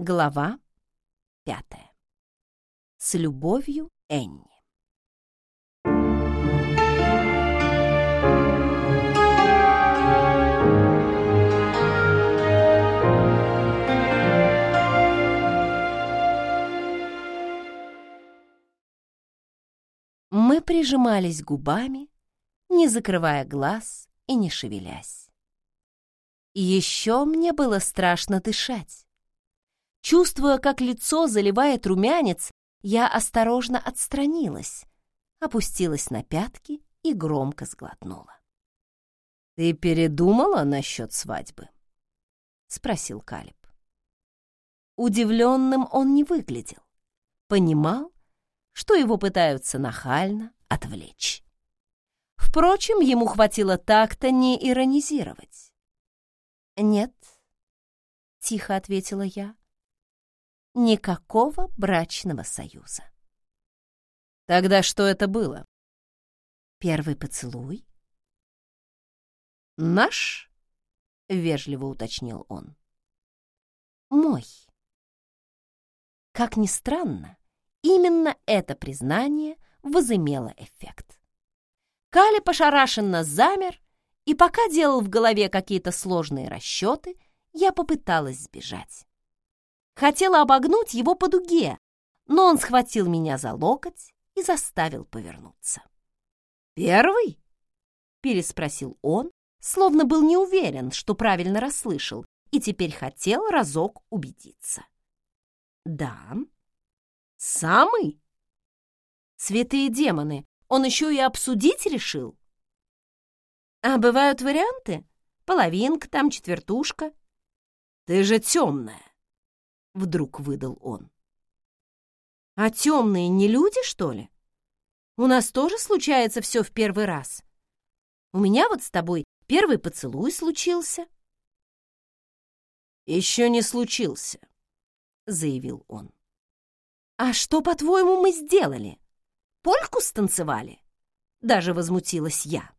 Глава пятая. С любовью Энни. Мы прижимались губами, не закрывая глаз и не шевелясь. Еще мне было страшно дышать. Чувствуя, как лицо заливает румянец, я осторожно отстранилась, опустилась на пятки и громко сглотнула. «Ты передумала насчет свадьбы?» — спросил Калиб. Удивленным он не выглядел. Понимал, что его пытаются нахально отвлечь. Впрочем, ему хватило так-то не иронизировать. «Нет», — тихо ответила я, никакого брачного союза. Тогда что это было? Первый поцелуй? Наш? Вежливо уточнил он. Мой. Как ни странно, именно это признание возымело эффект. Кали пошарашенно замер, и пока делал в голове какие-то сложные расчеты, я попыталась сбежать. Хотела обогнуть его по дуге, но он схватил меня за локоть и заставил повернуться. «Первый?» — переспросил он, словно был не уверен, что правильно расслышал, и теперь хотел разок убедиться. «Да, самый?» «Святые демоны, он еще и обсудить решил?» «А бывают варианты? Половинка там, четвертушка». «Ты же темная!» Вдруг выдал он. А темные не люди, что ли? У нас тоже случается все в первый раз. У меня вот с тобой первый поцелуй случился. Еще не случился, заявил он. А что, по-твоему, мы сделали? Польку станцевали? Даже возмутилась я.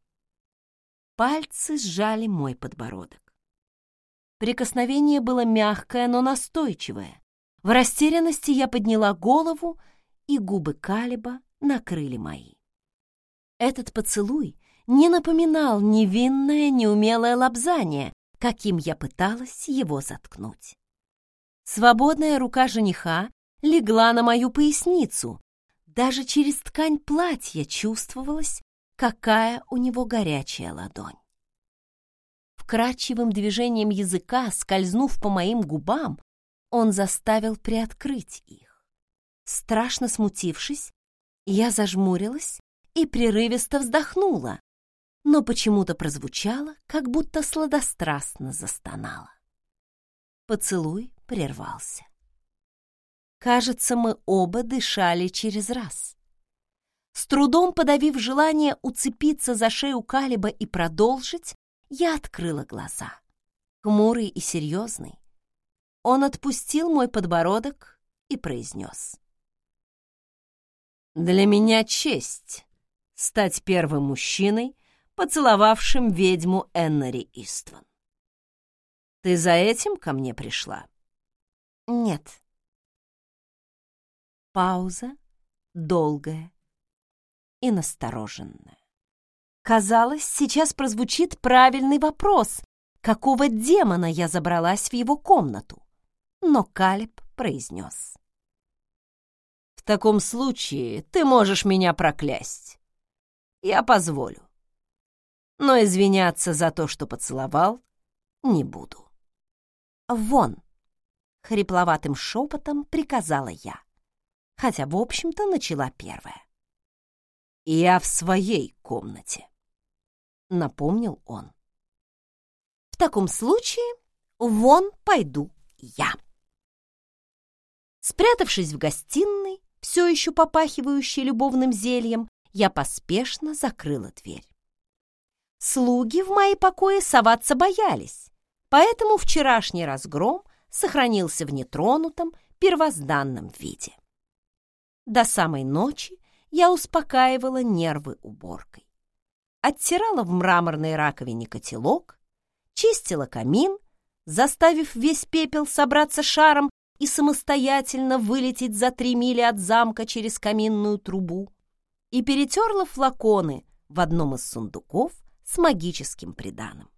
Пальцы сжали мой подбородок. Прикосновение было мягкое, но настойчивое. В растерянности я подняла голову, и губы Калиба накрыли мои. Этот поцелуй не напоминал невинное, неумелое лобзание, каким я пыталась его заткнуть. Свободная рука жениха легла на мою поясницу. Даже через ткань платья чувствовалась, какая у него горячая ладонь вкрадчивым движением языка, скользнув по моим губам, он заставил приоткрыть их. Страшно смутившись, я зажмурилась и прерывисто вздохнула, но почему-то прозвучало, как будто сладострастно застонала. Поцелуй прервался. Кажется, мы оба дышали через раз. С трудом подавив желание уцепиться за шею Калиба и продолжить, я открыла глаза. Хмурый и серьезный, он отпустил мой подбородок и произнес. «Для меня честь стать первым мужчиной, поцеловавшим ведьму Эннери Истван. Ты за этим ко мне пришла?» «Нет». Пауза долгая и настороженная. Казалось, сейчас прозвучит правильный вопрос, какого демона я забралась в его комнату. Но Калиб произнес. «В таком случае ты можешь меня проклясть. Я позволю. Но извиняться за то, что поцеловал, не буду». «Вон!» — хрипловатым шепотом приказала я, хотя, в общем-то, начала первая. «Я в своей комнате» напомнил он. В таком случае вон пойду я. Спрятавшись в гостиной, все еще попахивающей любовным зельем, я поспешно закрыла дверь. Слуги в мои покои соваться боялись, поэтому вчерашний разгром сохранился в нетронутом первозданном виде. До самой ночи я успокаивала нервы уборкой оттирала в мраморной раковине котелок, чистила камин, заставив весь пепел собраться шаром и самостоятельно вылететь за три мили от замка через каминную трубу, и перетерла флаконы в одном из сундуков с магическим приданым.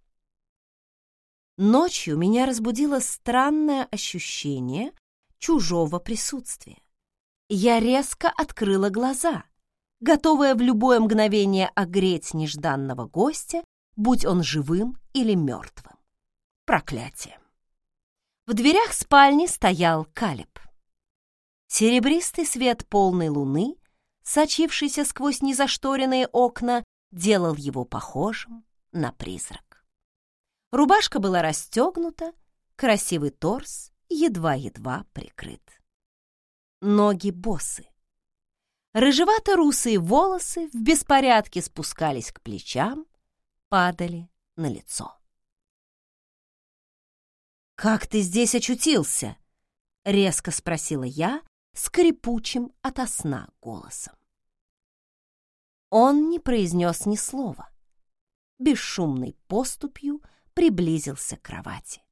Ночью меня разбудило странное ощущение чужого присутствия. Я резко открыла глаза, готовая в любое мгновение огреть нежданного гостя, будь он живым или мертвым. Проклятие. В дверях спальни стоял Калиб. Серебристый свет полной луны, сочившийся сквозь незашторенные окна, делал его похожим на призрак. Рубашка была расстегнута, красивый торс едва-едва прикрыт. Ноги босы. Рыжевато-русые волосы в беспорядке спускались к плечам, падали на лицо. «Как ты здесь очутился?» — резко спросила я скрипучим ото сна голосом. Он не произнес ни слова. Бесшумной поступью приблизился к кровати.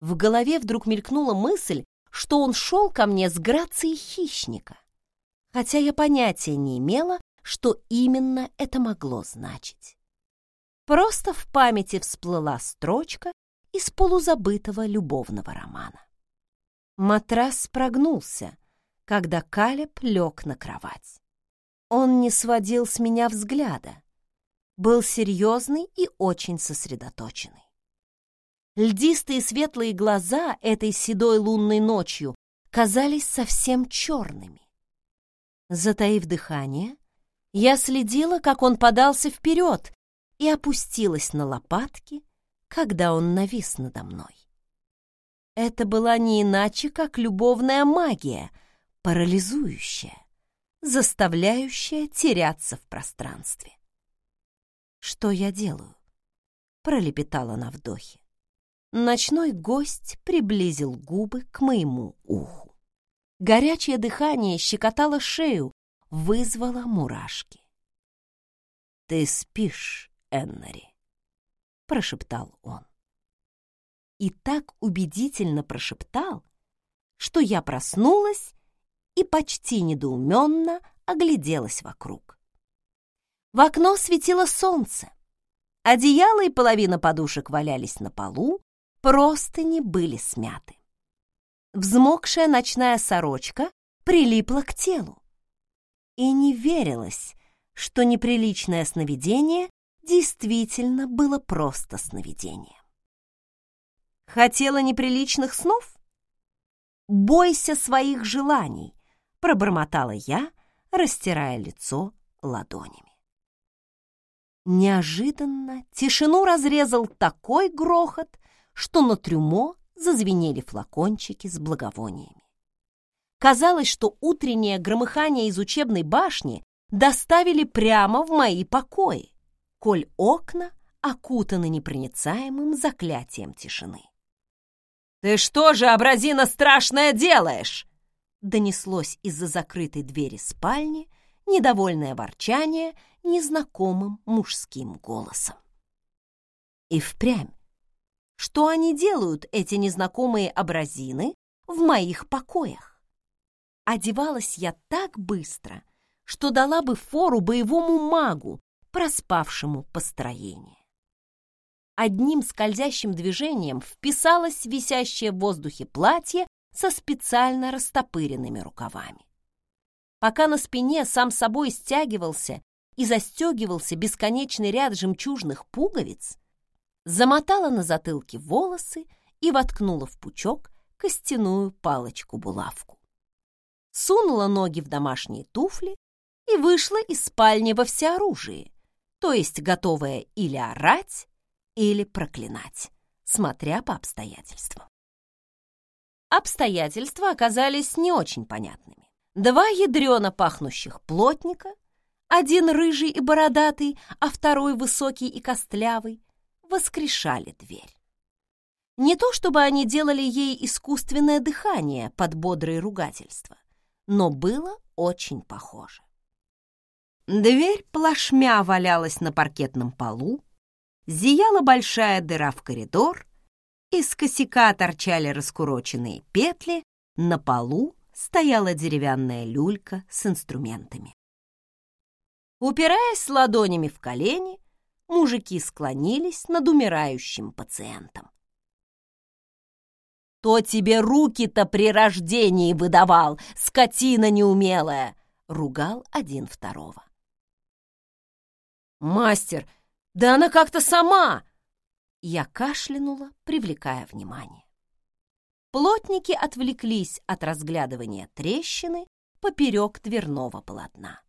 В голове вдруг мелькнула мысль, что он шел ко мне с грацией хищника, хотя я понятия не имела, что именно это могло значить. Просто в памяти всплыла строчка из полузабытого любовного романа. Матрас прогнулся, когда Калеб лег на кровать. Он не сводил с меня взгляда, был серьезный и очень сосредоточенный. Льдистые светлые глаза этой седой лунной ночью казались совсем черными. Затаив дыхание, я следила, как он подался вперед и опустилась на лопатки, когда он навис надо мной. Это была не иначе, как любовная магия, парализующая, заставляющая теряться в пространстве. «Что я делаю?» — пролепетала на вдохе. Ночной гость приблизил губы к моему уху. Горячее дыхание щекотало шею, вызвало мурашки. «Ты спишь, Эннери», — прошептал он. И так убедительно прошептал, что я проснулась и почти недоуменно огляделась вокруг. В окно светило солнце. Одеяло и половина подушек валялись на полу, простыни были смяты. Взмокшая ночная сорочка прилипла к телу. И не верилось, что неприличное сновидение действительно было просто сновидением. Хотела неприличных снов? Бойся своих желаний, пробормотала я, растирая лицо ладонями. Неожиданно тишину разрезал такой грохот, что на трюмо зазвенели флакончики с благовониями. Казалось, что утреннее громыхание из учебной башни доставили прямо в мои покои коль окна окутаны непроницаемым заклятием тишины. «Ты что же, образина страшное, делаешь?» Донеслось из-за закрытой двери спальни недовольное ворчание незнакомым мужским голосом. И впрямь, что они делают, эти незнакомые образины, в моих покоях? Одевалась я так быстро, что дала бы фору боевому магу, проспавшему построение. Одним скользящим движением вписалось висящее в воздухе платье со специально растопыренными рукавами. Пока на спине сам собой стягивался и застегивался бесконечный ряд жемчужных пуговиц, замотала на затылке волосы и воткнула в пучок костяную палочку-булавку. Сунула ноги в домашние туфли и вышла из спальни во всеоружии, то есть готовая или орать, или проклинать, смотря по обстоятельствам. Обстоятельства оказались не очень понятными. Два ядрено пахнущих плотника, один рыжий и бородатый, а второй высокий и костлявый, воскрешали дверь. Не то чтобы они делали ей искусственное дыхание под бодрые ругательства, но было очень похоже. Дверь плашмя валялась на паркетном полу, зияла большая дыра в коридор, Из косяка торчали раскуроченные петли, на полу стояла деревянная люлька с инструментами. Упираясь ладонями в колени, мужики склонились над умирающим пациентом. «То тебе руки-то при рождении выдавал, скотина неумелая!» — ругал один второго. «Мастер, да она как-то сама!» Я кашлянула, привлекая внимание. Плотники отвлеклись от разглядывания трещины поперек дверного полотна.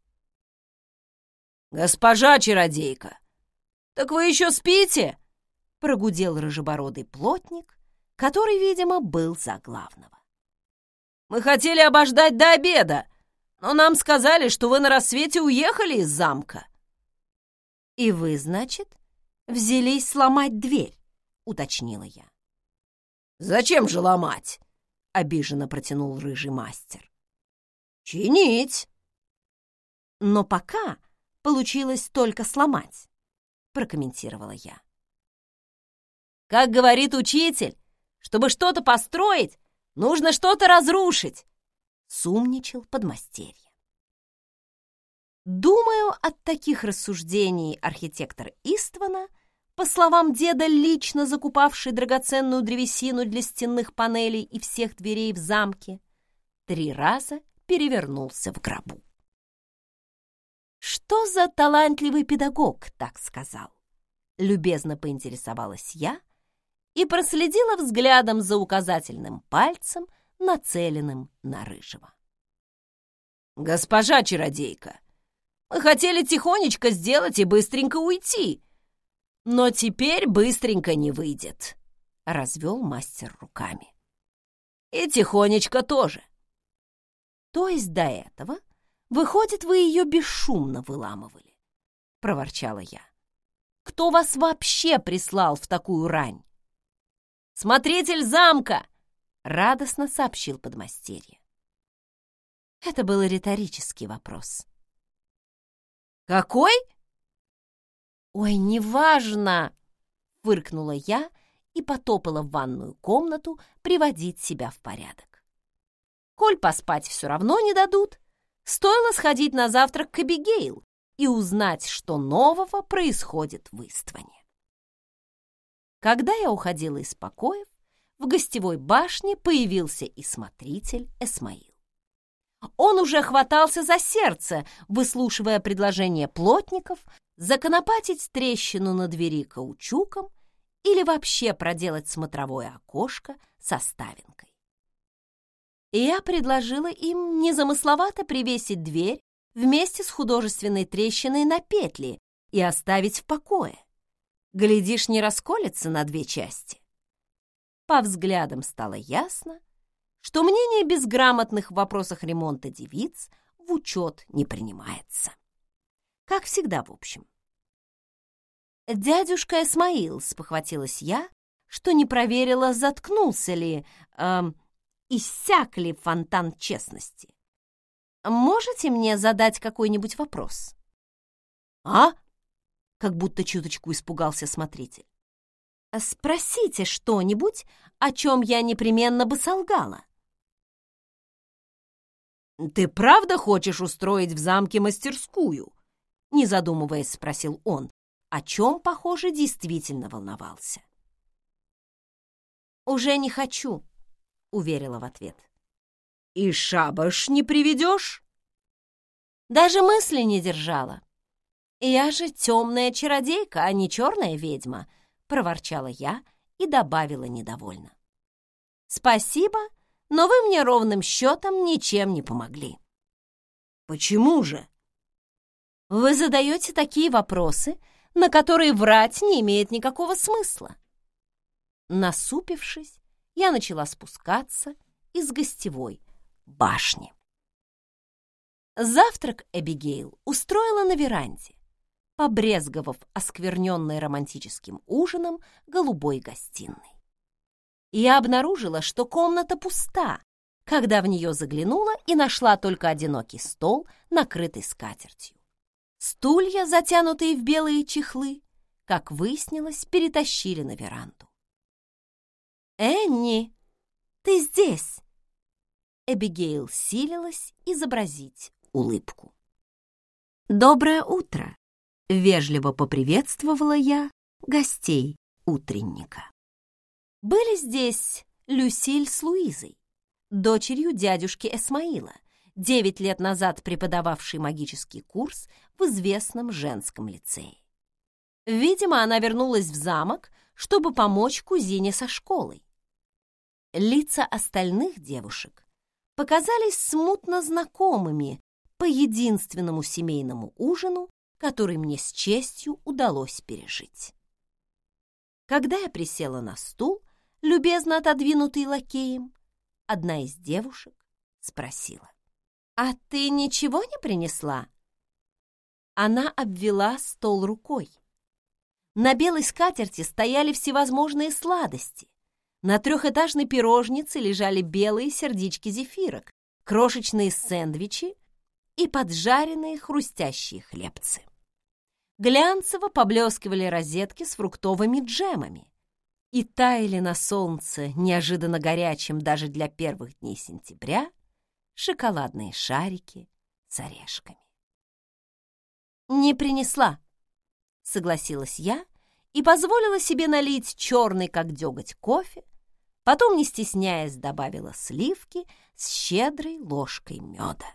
«Госпожа чародейка, так вы еще спите?» — прогудел рыжебородый плотник, который, видимо, был за главного. «Мы хотели обождать до обеда, но нам сказали, что вы на рассвете уехали из замка». «И вы, значит, взялись сломать дверь?» — уточнила я. «Зачем же ломать?» — обиженно протянул рыжий мастер. «Чинить!» «Но пока получилось только сломать», — прокомментировала я. «Как говорит учитель, чтобы что-то построить, нужно что-то разрушить», — сумничал подмастерье. Думаю, от таких рассуждений архитектор Иствана, по словам деда, лично закупавший драгоценную древесину для стенных панелей и всех дверей в замке, три раза перевернулся в гробу. «Что за талантливый педагог?» — так сказал. Любезно поинтересовалась я и проследила взглядом за указательным пальцем, нацеленным на Рыжего. «Госпожа чародейка, мы хотели тихонечко сделать и быстренько уйти, но теперь быстренько не выйдет», — развел мастер руками. «И тихонечко тоже». То есть до этого Выходит, вы ее бесшумно выламывали, — проворчала я. Кто вас вообще прислал в такую рань? Смотритель замка! — радостно сообщил подмастерье. Это был риторический вопрос. «Какой?» «Ой, неважно!» — фыркнула я и потопала в ванную комнату приводить себя в порядок. Коль поспать все равно не дадут, Стоило сходить на завтрак к Эбигейл и узнать, что нового происходит в Истване. Когда я уходила из покоев, в гостевой башне появился и смотритель Эсмаил. Он уже хватался за сердце, выслушивая предложение плотников законопатить трещину на двери каучуком или вообще проделать смотровое окошко со ставинкой и я предложила им незамысловато привесить дверь вместе с художественной трещиной на петли и оставить в покое. Глядишь, не расколется на две части. По взглядам стало ясно, что мнение безграмотных в вопросах ремонта девиц в учет не принимается. Как всегда, в общем. «Дядюшка Эсмаил», — спохватилась я, что не проверила, заткнулся ли... Э, иссяк ли фонтан честности. Можете мне задать какой-нибудь вопрос? А? Как будто чуточку испугался смотритель. Спросите что-нибудь, о чем я непременно бы солгала. «Ты правда хочешь устроить в замке мастерскую?» Не задумываясь, спросил он, о чем, похоже, действительно волновался. «Уже не хочу», — уверила в ответ. «И шабаш не приведешь?» Даже мысли не держала. «Я же темная чародейка, а не черная ведьма», — проворчала я и добавила недовольно. «Спасибо, но вы мне ровным счетом ничем не помогли». «Почему же?» «Вы задаете такие вопросы, на которые врать не имеет никакого смысла». Насупившись, я начала спускаться из гостевой башни. Завтрак Эбигейл устроила на веранде, побрезговав оскверненной романтическим ужином голубой гостиной. Я обнаружила, что комната пуста, когда в нее заглянула и нашла только одинокий стол, накрытый скатертью. Стулья, затянутые в белые чехлы, как выяснилось, перетащили на веранду. «Энни, ты здесь!» Эбигейл силилась изобразить улыбку. «Доброе утро!» — вежливо поприветствовала я гостей утренника. Были здесь Люсиль с Луизой, дочерью дядюшки Эсмаила, девять лет назад преподававшей магический курс в известном женском лицее. Видимо, она вернулась в замок, чтобы помочь кузине со школой. Лица остальных девушек показались смутно знакомыми по единственному семейному ужину, который мне с честью удалось пережить. Когда я присела на стул, любезно отодвинутый лакеем, одна из девушек спросила. «А ты ничего не принесла?» Она обвела стол рукой. На белой скатерти стояли всевозможные сладости. На трехэтажной пирожнице лежали белые сердечки зефирок, крошечные сэндвичи и поджаренные хрустящие хлебцы. Глянцево поблескивали розетки с фруктовыми джемами и таяли на солнце, неожиданно горячим даже для первых дней сентября, шоколадные шарики с орешками. «Не принесла», — согласилась я и позволила себе налить черный, как деготь, кофе, потом, не стесняясь, добавила сливки с щедрой ложкой меда.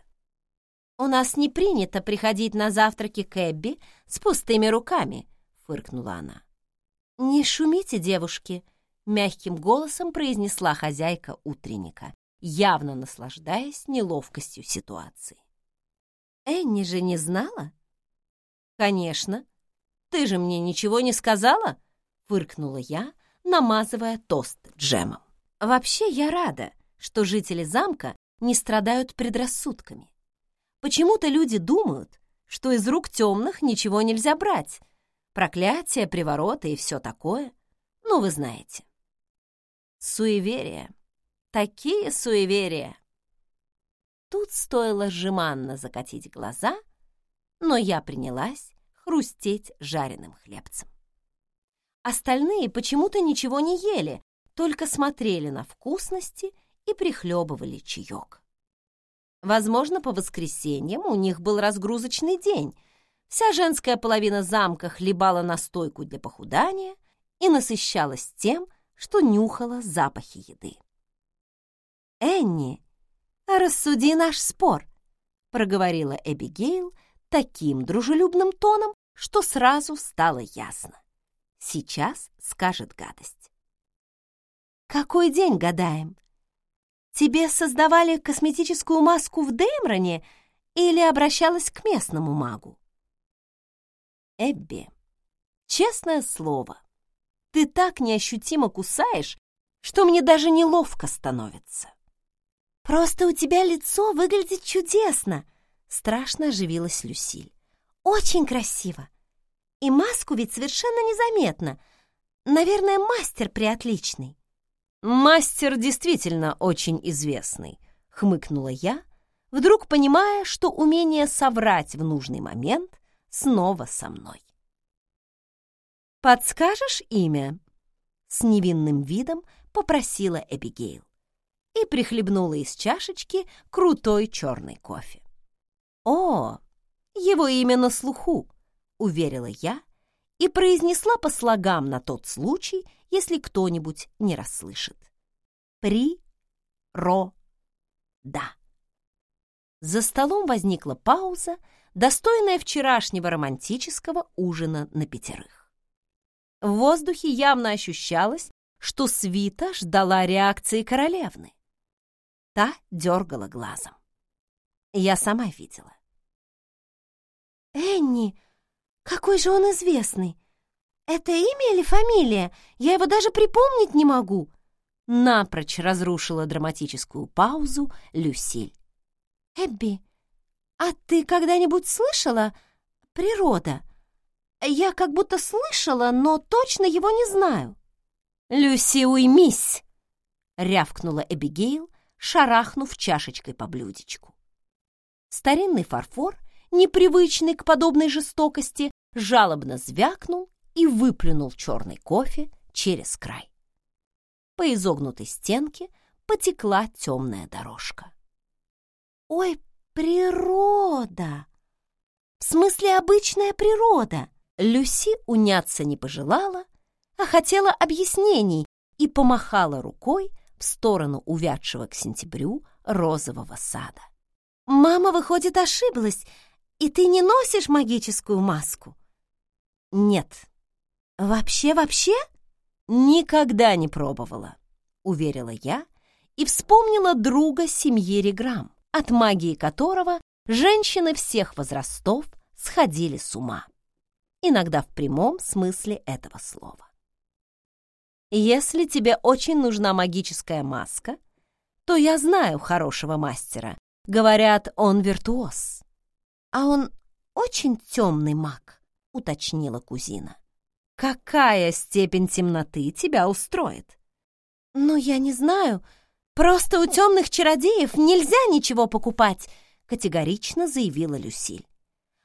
«У нас не принято приходить на завтраки к Эбби с пустыми руками», — фыркнула она. «Не шумите, девушки», — мягким голосом произнесла хозяйка утренника, явно наслаждаясь неловкостью ситуации. «Энни же не знала?» «Конечно. Ты же мне ничего не сказала?» — фыркнула я, намазывая тост джемом. «Вообще я рада, что жители замка не страдают предрассудками. Почему-то люди думают, что из рук темных ничего нельзя брать. Проклятия, привороты и все такое. Ну, вы знаете. Суеверия. Такие суеверия. Тут стоило жеманно закатить глаза, но я принялась хрустеть жареным хлебцем. Остальные почему-то ничего не ели, только смотрели на вкусности и прихлебывали чаек. Возможно, по воскресеньям у них был разгрузочный день. Вся женская половина замка хлебала настойку для похудания и насыщалась тем, что нюхала запахи еды. «Энни, рассуди наш спор», — проговорила Эбигейл таким дружелюбным тоном, что сразу стало ясно. Сейчас скажет гадость. «Какой день гадаем?» Тебе создавали косметическую маску в Деймроне или обращалась к местному магу? Эбби, честное слово, ты так неощутимо кусаешь, что мне даже неловко становится. Просто у тебя лицо выглядит чудесно, страшно оживилась Люсиль. Очень красиво. И маску ведь совершенно незаметно. Наверное, мастер приотличный. «Мастер действительно очень известный», — хмыкнула я, вдруг понимая, что умение соврать в нужный момент снова со мной. «Подскажешь имя?» — с невинным видом попросила Эбигейл и прихлебнула из чашечки крутой черный кофе. «О, его имя на слуху!» — уверила я и произнесла по слогам на тот случай, если кто-нибудь не расслышит. При-ро-да. За столом возникла пауза, достойная вчерашнего романтического ужина на пятерых. В воздухе явно ощущалось, что свита ждала реакции королевны. Та дергала глазом. Я сама видела. «Энни, какой же он известный! «Это имя или фамилия? Я его даже припомнить не могу!» Напрочь разрушила драматическую паузу Люсиль. «Эбби, а ты когда-нибудь слышала «Природа»? Я как будто слышала, но точно его не знаю». «Люси, уймись!» — рявкнула Эбигейл, шарахнув чашечкой по блюдечку. Старинный фарфор, непривычный к подобной жестокости, жалобно звякнул и выплюнул черный кофе через край. по изогнутой стенке потекла темная дорожка. «Ой, природа! В смысле обычная природа!» Люси уняться не пожелала, а хотела объяснений и помахала рукой в сторону увядшего к сентябрю розового сада. «Мама, выходит, ошиблась, и ты не носишь магическую маску?» «Нет». «Вообще-вообще?» «Никогда не пробовала», — уверила я и вспомнила друга семьи Реграм, от магии которого женщины всех возрастов сходили с ума. Иногда в прямом смысле этого слова. Если тебе очень нужна магическая маска, то я знаю хорошего мастера. Говорят, он виртуоз. А он очень темный маг, уточнила кузина. Какая степень темноты тебя устроит? Ну, я не знаю. Просто у темных чародеев нельзя ничего покупать, категорично заявила Люсиль.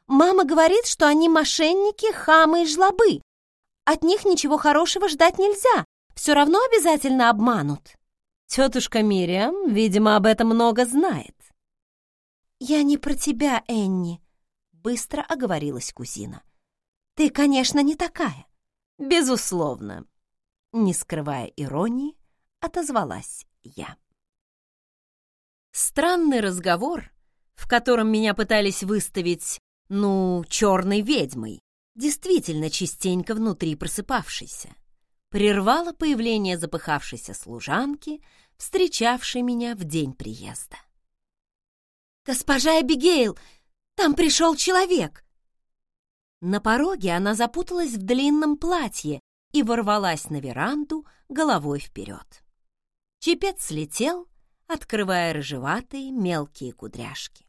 Мама говорит, что они мошенники, хамы и жлобы. От них ничего хорошего ждать нельзя, все равно обязательно обманут. Тетушка Мириам, видимо, об этом много знает. «Я не про тебя, Энни», — быстро оговорилась кузина. «Ты, конечно, не такая». «Безусловно», — не скрывая иронии, отозвалась я. Странный разговор, в котором меня пытались выставить, ну, черной ведьмой, действительно частенько внутри просыпавшейся прервало появление запыхавшейся служанки, встречавшей меня в день приезда. «Госпожа Эбигейл, там пришел человек!» На пороге она запуталась в длинном платье и ворвалась на веранду головой вперед. Чепец слетел, открывая рыжеватые мелкие кудряшки.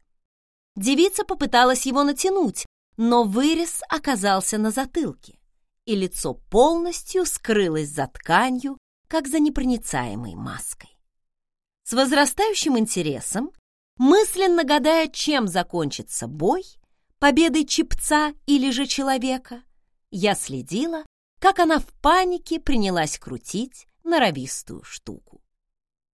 Девица попыталась его натянуть, но вырез оказался на затылке и лицо полностью скрылось за тканью, как за непроницаемой маской. С возрастающим интересом, мысленно гадая, чем закончится бой, победой чипца или же человека, я следила, как она в панике принялась крутить норовистую штуку.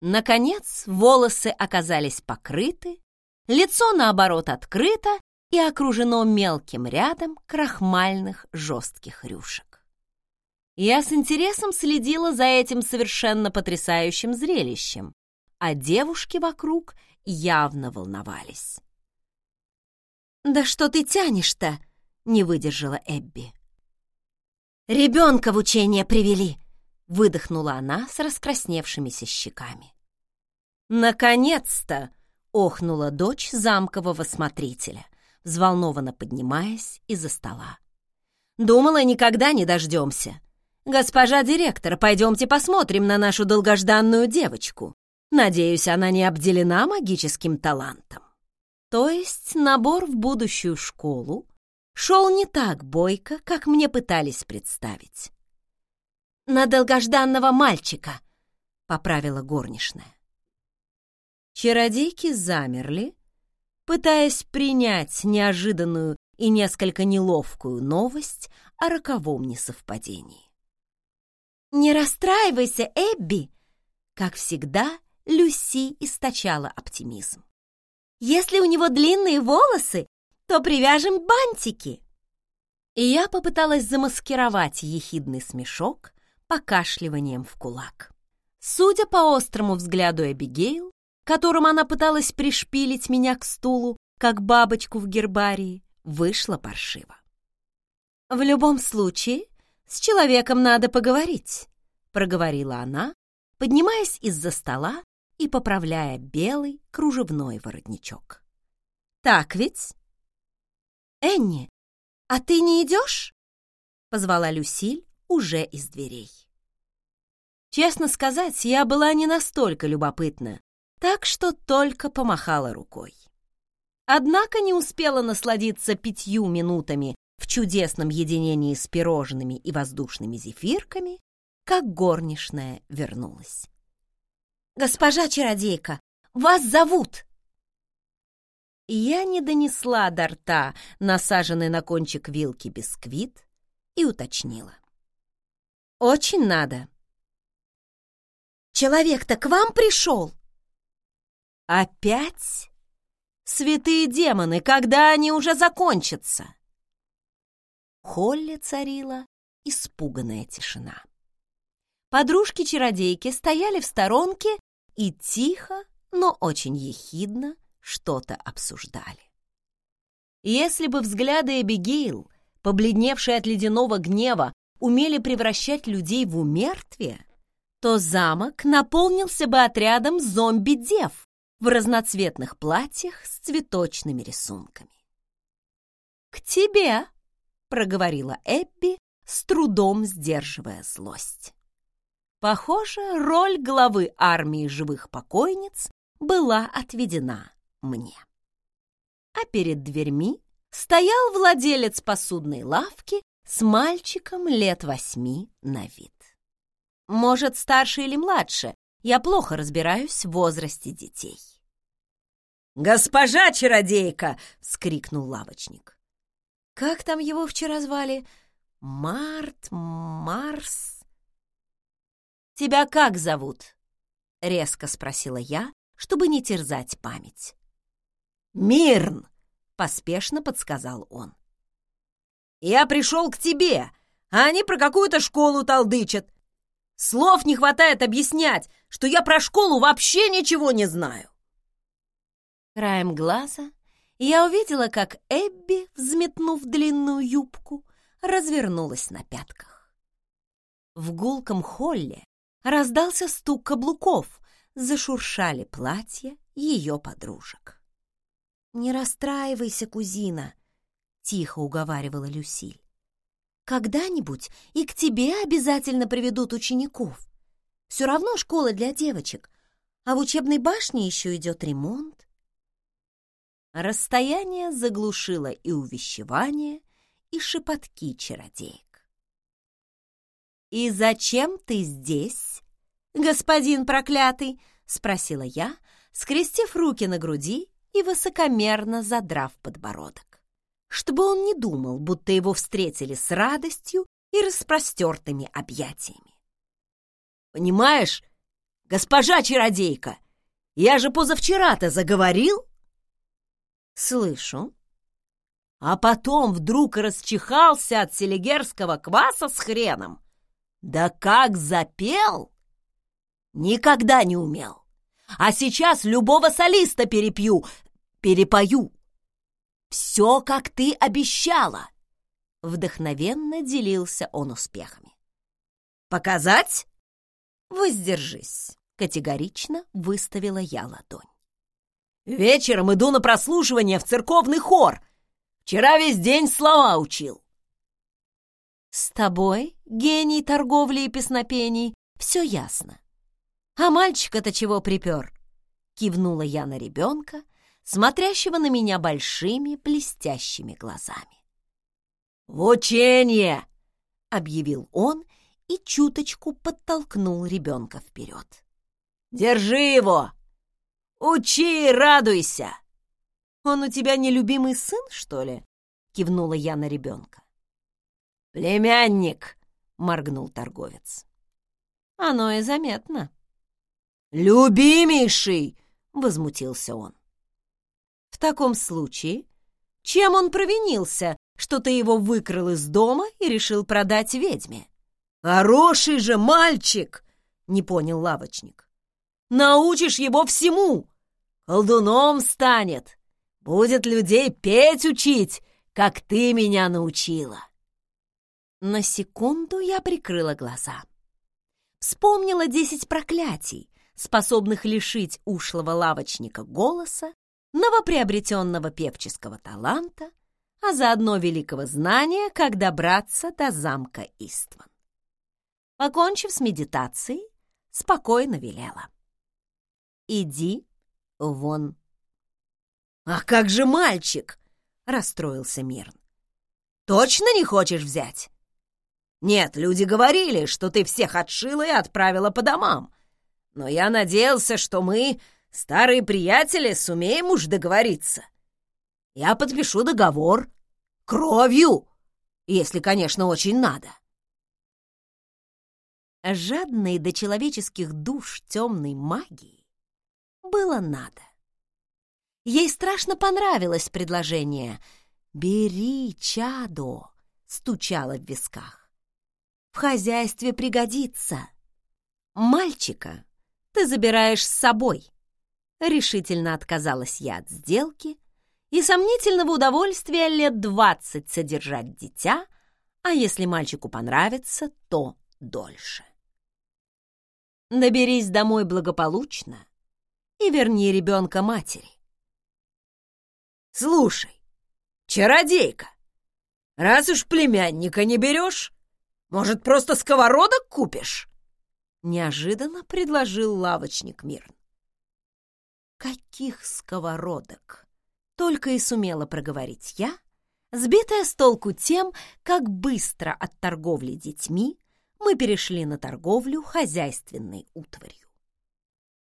Наконец, волосы оказались покрыты, лицо, наоборот, открыто, и окружено мелким рядом крахмальных жестких рюшек. Я с интересом следила за этим совершенно потрясающим зрелищем, а девушки вокруг явно волновались. «Да что ты тянешь-то?» — не выдержала Эбби. «Ребенка в учение привели!» — выдохнула она с раскрасневшимися щеками. «Наконец-то!» — охнула дочь замкового смотрителя, взволнованно поднимаясь из-за стола. «Думала, никогда не дождемся. Госпожа директор, пойдемте посмотрим на нашу долгожданную девочку. Надеюсь, она не обделена магическим талантом». То есть набор в будущую школу шел не так бойко, как мне пытались представить. «На долгожданного мальчика», — поправила горничная. Чародейки замерли, пытаясь принять неожиданную и несколько неловкую новость о роковом несовпадении. «Не расстраивайся, Эбби!» Как всегда, Люси источала оптимизм. «Если у него длинные волосы, то привяжем бантики!» И я попыталась замаскировать ехидный смешок покашливанием в кулак. Судя по острому взгляду Эбигейл, которым она пыталась пришпилить меня к стулу, как бабочку в гербарии, вышло паршиво. «В любом случае, с человеком надо поговорить», — проговорила она, поднимаясь из-за стола и поправляя белый кружевной воротничок. «Так ведь?» «Энни, а ты не идешь?» — позвала Люсиль уже из дверей. Честно сказать, я была не настолько любопытна, так что только помахала рукой. Однако не успела насладиться пятью минутами в чудесном единении с пирожными и воздушными зефирками, как горничная вернулась. «Госпожа чародейка, вас зовут!» Я не донесла до рта насаженный на кончик вилки бисквит и уточнила. «Очень надо». Человек-то к вам пришел?» «Опять? Святые демоны, когда они уже закончатся?» холле царила испуганная тишина. Подружки-чародейки стояли в сторонке и тихо, но очень ехидно что-то обсуждали. Если бы взгляды Эбигейл, побледневшие от ледяного гнева, умели превращать людей в умертвие, то замок наполнился бы отрядом зомби-дев в разноцветных платьях с цветочными рисунками. «К тебе!» — проговорила Эбби, с трудом сдерживая злость. Похоже, роль главы армии живых покойниц была отведена мне. А перед дверьми стоял владелец посудной лавки с мальчиком лет восьми на вид. Может, старше или младше, я плохо разбираюсь в возрасте детей. «Госпожа чародейка!» — вскрикнул лавочник. Как там его вчера звали? Март, Марс? Тебя как зовут? Резко спросила я, чтобы не терзать память. Мирн, поспешно подсказал он. Я пришел к тебе, а они про какую-то школу толдычат. Слов не хватает объяснять, что я про школу вообще ничего не знаю. Краем глаза я увидела, как Эбби, взметнув длинную юбку, развернулась на пятках. В гулком холле раздался стук каблуков, зашуршали платья ее подружек. «Не расстраивайся, кузина», — тихо уговаривала Люсиль. «Когда-нибудь и к тебе обязательно приведут учеников. Все равно школа для девочек, а в учебной башне еще идет ремонт. Расстояние заглушило и увещевание, и шепотки чародеек. «И зачем ты здесь, господин проклятый?» — спросила я, скрестив руки на груди и высокомерно задрав подбородок, чтобы он не думал, будто его встретили с радостью и распростертыми объятиями. «Понимаешь, госпожа чародейка, я же позавчера-то заговорил!» «Слышу». А потом вдруг расчихался от селигерского кваса с хреном. Да как запел! Никогда не умел. А сейчас любого солиста перепью, перепою. Все, как ты обещала. Вдохновенно делился он успехами. Показать? Воздержись, категорично выставила я ладонь. Вечером иду на прослушивание в церковный хор. Вчера весь день слова учил. С тобой, гений торговли и песнопений, все ясно. А мальчика-то чего припер? Кивнула я на ребенка, смотрящего на меня большими блестящими глазами. «В учение!» — объявил он и чуточку подтолкнул ребенка вперед. «Держи его! Учи и радуйся!» «Он у тебя нелюбимый сын, что ли?» — кивнула я на ребенка. «Племянник!» — моргнул торговец. «Оно и заметно». «Любимейший!» — возмутился он. «В таком случае, чем он провинился, что ты его выкрал из дома и решил продать ведьме?» «Хороший же мальчик!» — не понял лавочник. Научишь его всему. Колдуном станет. Будет людей петь учить, как ты меня научила. На секунду я прикрыла глаза. Вспомнила десять проклятий, способных лишить ушлого лавочника голоса, новоприобретенного певческого таланта, а заодно великого знания, как добраться до замка Истван. Покончив с медитацией, спокойно велела. Иди вон. «А как же мальчик?» — расстроился Мирн. «Точно не хочешь взять?» «Нет, люди говорили, что ты всех отшила и отправила по домам. Но я надеялся, что мы, старые приятели, сумеем уж договориться. Я подпишу договор кровью, если, конечно, очень надо». жадной до человеческих душ темной магии было надо. Ей страшно понравилось предложение «Бери, чадо!» — стучало в висках. «В хозяйстве пригодится!» «Мальчика ты забираешь с собой!» Решительно отказалась я от сделки и сомнительного удовольствия лет двадцать содержать дитя, а если мальчику понравится, то дольше. Доберись домой благополучно и верни ребенка матери. Слушай, чародейка, раз уж племянника не берешь, может, просто сковородок купишь? Неожиданно предложил лавочник Мирн. Каких сковородок? Только и сумела проговорить я, сбитая с толку тем, как быстро от торговли детьми мы перешли на торговлю хозяйственной утварью.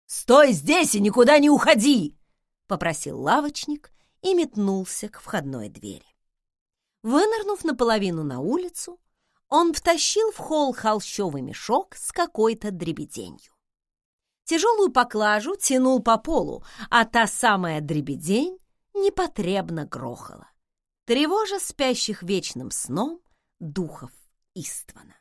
«Стой здесь и никуда не уходи!» — попросил лавочник и метнулся к входной двери. Вынырнув наполовину на улицу, он втащил в холл холщовый мешок с какой-то дребеденью. Тяжелую поклажу тянул по полу, а та самая дребедень непотребно грохала, тревожа спящих вечным сном духов Иствана.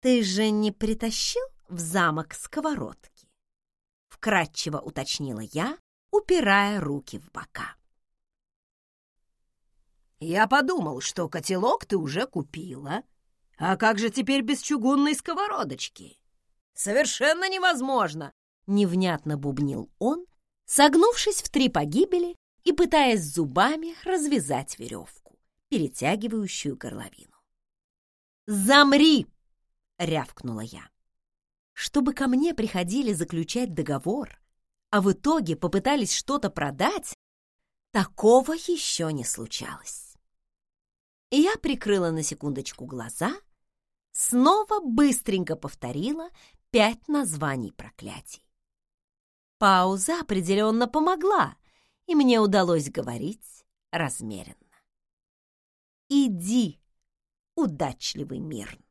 «Ты же не притащил в замок сковородки?» — вкратчиво уточнила я, упирая руки в бока. «Я подумал, что котелок ты уже купила. А как же теперь без чугунной сковородочки?» «Совершенно невозможно!» — невнятно бубнил он, согнувшись в три погибели и пытаясь зубами развязать веревку, перетягивающую горловину. «Замри!» — рявкнула я. Чтобы ко мне приходили заключать договор, а в итоге попытались что-то продать, такого еще не случалось. И я прикрыла на секундочку глаза, снова быстренько повторила пять названий проклятий. Пауза определенно помогла, и мне удалось говорить размеренно. «Иди, удачливый Мирн!»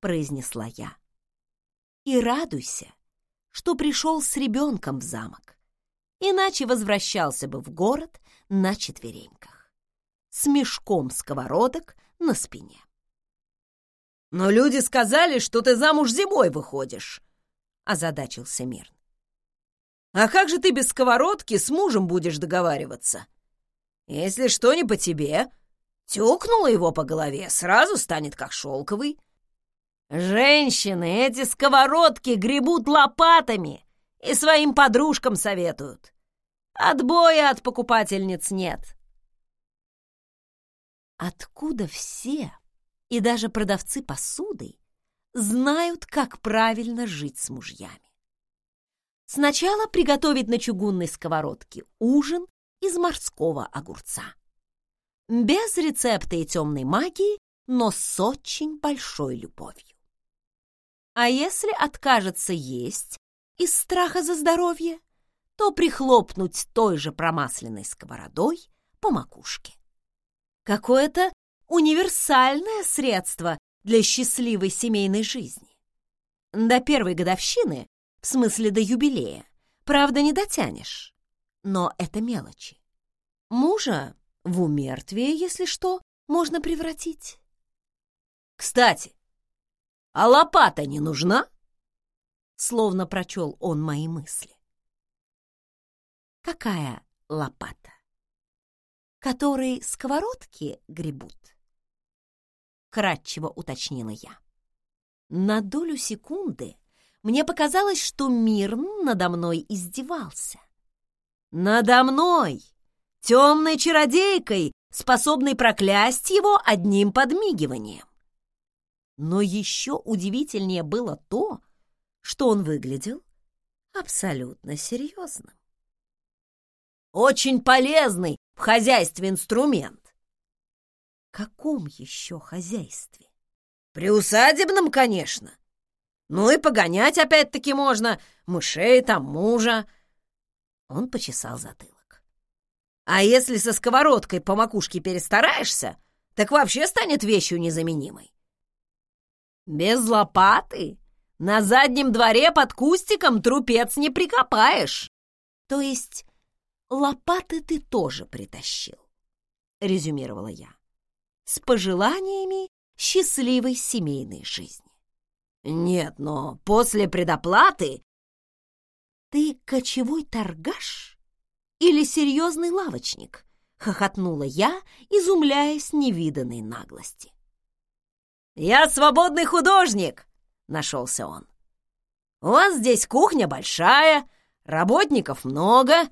произнесла я. И радуйся, что пришел с ребенком в замок, иначе возвращался бы в город на четвереньках, с мешком сковородок на спине. «Но люди сказали, что ты замуж зимой выходишь», — озадачился Мирн. «А как же ты без сковородки с мужем будешь договариваться? Если что не по тебе, тюкнула его по голове, сразу станет как шелковый. Женщины эти сковородки гребут лопатами и своим подружкам советуют. Отбоя от покупательниц нет. Откуда все, и даже продавцы посуды, знают, как правильно жить с мужьями? Сначала приготовить на чугунной сковородке ужин из морского огурца. Без рецепта и темной магии, но с очень большой любовью. А если откажется есть из страха за здоровье, то прихлопнуть той же промасленной сковородой по макушке. Какое-то универсальное средство для счастливой семейной жизни. До первой годовщины, в смысле до юбилея, правда, не дотянешь. Но это мелочи. Мужа в умертвие, если что, можно превратить. Кстати, а лопата не нужна?» Словно прочел он мои мысли. «Какая лопата? Которой сковородки гребут?» Кратчево уточнила я. На долю секунды мне показалось, что Мирн надо мной издевался. Надо мной, темной чародейкой, способной проклясть его одним подмигиванием. Но еще удивительнее было то, что он выглядел абсолютно серьезным. «Очень полезный в хозяйстве инструмент». «Каком еще хозяйстве?» «При усадебном, конечно. Ну и погонять опять-таки можно, мышей там, мужа». Он почесал затылок. «А если со сковородкой по макушке перестараешься, так вообще станет вещью незаменимой. Без лопаты на заднем дворе под кустиком трупец не прикопаешь. То есть лопаты ты тоже притащил, резюмировала я, с пожеланиями счастливой семейной жизни. Нет, но после предоплаты... Ты кочевой торгаш или серьезный лавочник? Хохотнула я, изумляясь невиданной наглости. «Я свободный художник!» — нашелся он. «У вас здесь кухня большая, работников много.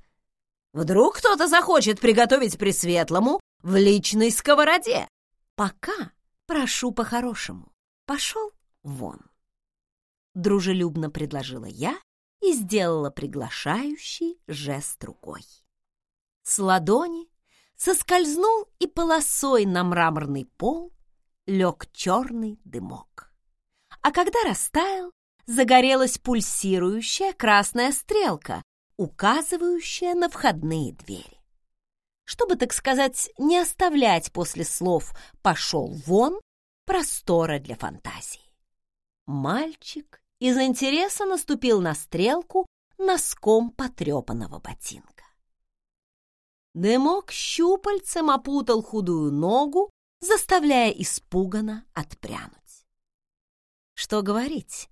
Вдруг кто-то захочет приготовить Пресветлому в личной сковороде. Пока прошу по-хорошему. Пошел вон!» Дружелюбно предложила я и сделала приглашающий жест рукой. С ладони соскользнул и полосой на мраморный пол лег черный дымок. А когда растаял, загорелась пульсирующая красная стрелка, указывающая на входные двери. Чтобы, так сказать, не оставлять после слов «пошел вон» простора для фантазии. Мальчик из интереса наступил на стрелку носком потрепанного ботинка. Дымок щупальцем опутал худую ногу, заставляя испуганно отпрянуть. Что говорить,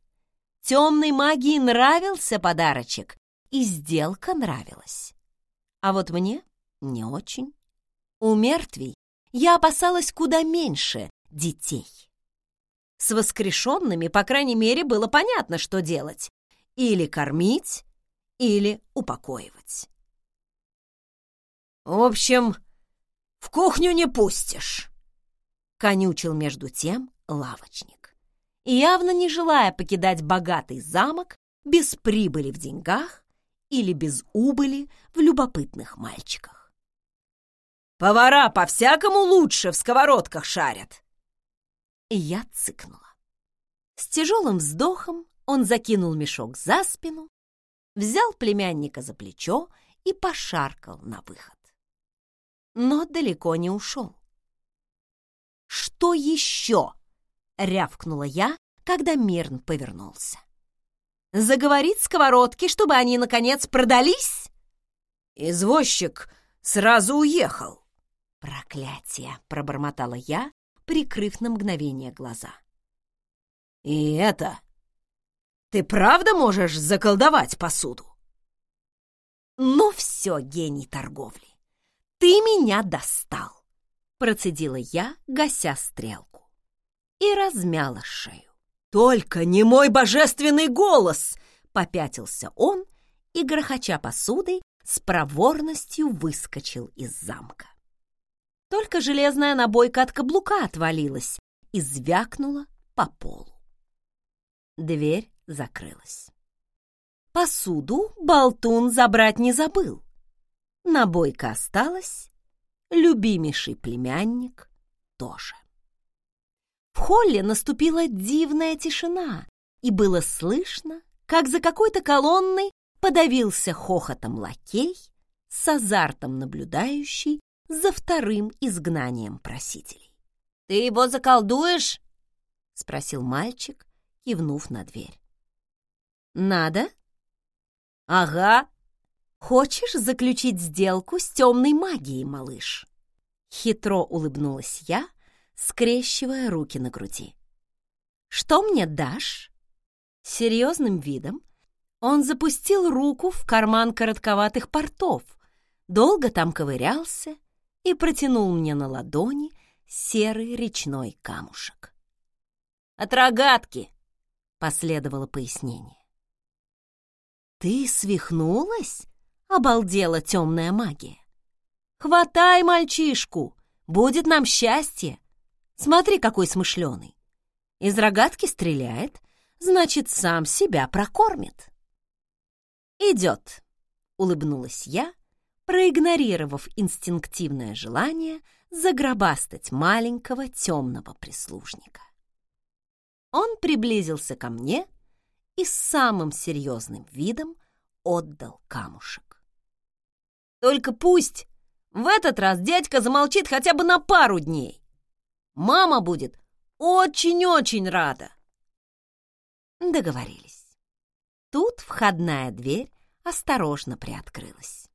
темной магии нравился подарочек, и сделка нравилась. А вот мне не очень. У мертвей я опасалась куда меньше детей. С воскрешенными, по крайней мере, было понятно, что делать. Или кормить, или упокоивать. «В общем, в кухню не пустишь», — конючил между тем лавочник. Явно не желая покидать богатый замок без прибыли в деньгах или без убыли в любопытных мальчиках. «Повара по-всякому лучше в сковородках шарят», и я цыкнула. С тяжелым вздохом он закинул мешок за спину, взял племянника за плечо и пошаркал на выход. Но далеко не ушел. «Что еще?» — рявкнула я, когда Мирн повернулся. «Заговорить сковородки, чтобы они, наконец, продались?» «Извозчик сразу уехал». «Проклятие!» — пробормотала я, прикрыв на мгновение глаза. «И это... Ты правда можешь заколдовать посуду?» «Ну все, гений торговли, ты меня достал!» Процедила я, гася стрелку. И размяла шею. «Только не мой божественный голос!» Попятился он и, грохоча посудой, с проворностью выскочил из замка. Только железная набойка от каблука отвалилась и звякнула по полу. Дверь закрылась. Посуду болтун забрать не забыл. Набойка осталась, любимейший племянник тоже. В холле наступила дивная тишина, и было слышно, как за какой-то колонной подавился хохотом лакей, с азартом наблюдающий за вторым изгнанием просителей. «Ты его заколдуешь?» — спросил мальчик, кивнув на дверь. «Надо?» «Ага». «Хочешь заключить сделку с темной магией, малыш?» Хитро улыбнулась я, скрещивая руки на груди. «Что мне дашь?» Серьезным видом он запустил руку в карман коротковатых портов, долго там ковырялся и протянул мне на ладони серый речной камушек. «От рогатки!» — последовало пояснение. «Ты свихнулась?» — обалдела темная магия. «Хватай мальчишку! Будет нам счастье! Смотри, какой смышленый! Из рогатки стреляет, значит, сам себя прокормит!» «Идет!» — улыбнулась я проигнорировав инстинктивное желание загробастать маленького темного прислужника. Он приблизился ко мне и с самым серьезным видом отдал камушек. «Только пусть в этот раз дядька замолчит хотя бы на пару дней. Мама будет очень-очень рада!» Договорились. Тут входная дверь осторожно приоткрылась.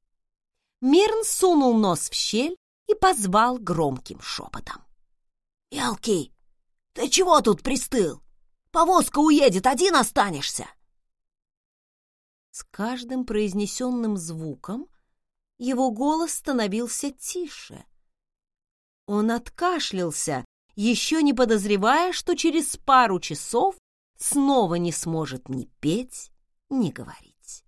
Мирн сунул нос в щель и позвал громким шепотом. «Ялки, ты чего тут пристыл? Повозка уедет, один останешься!» С каждым произнесенным звуком его голос становился тише. Он откашлялся, еще не подозревая, что через пару часов снова не сможет ни петь, ни говорить.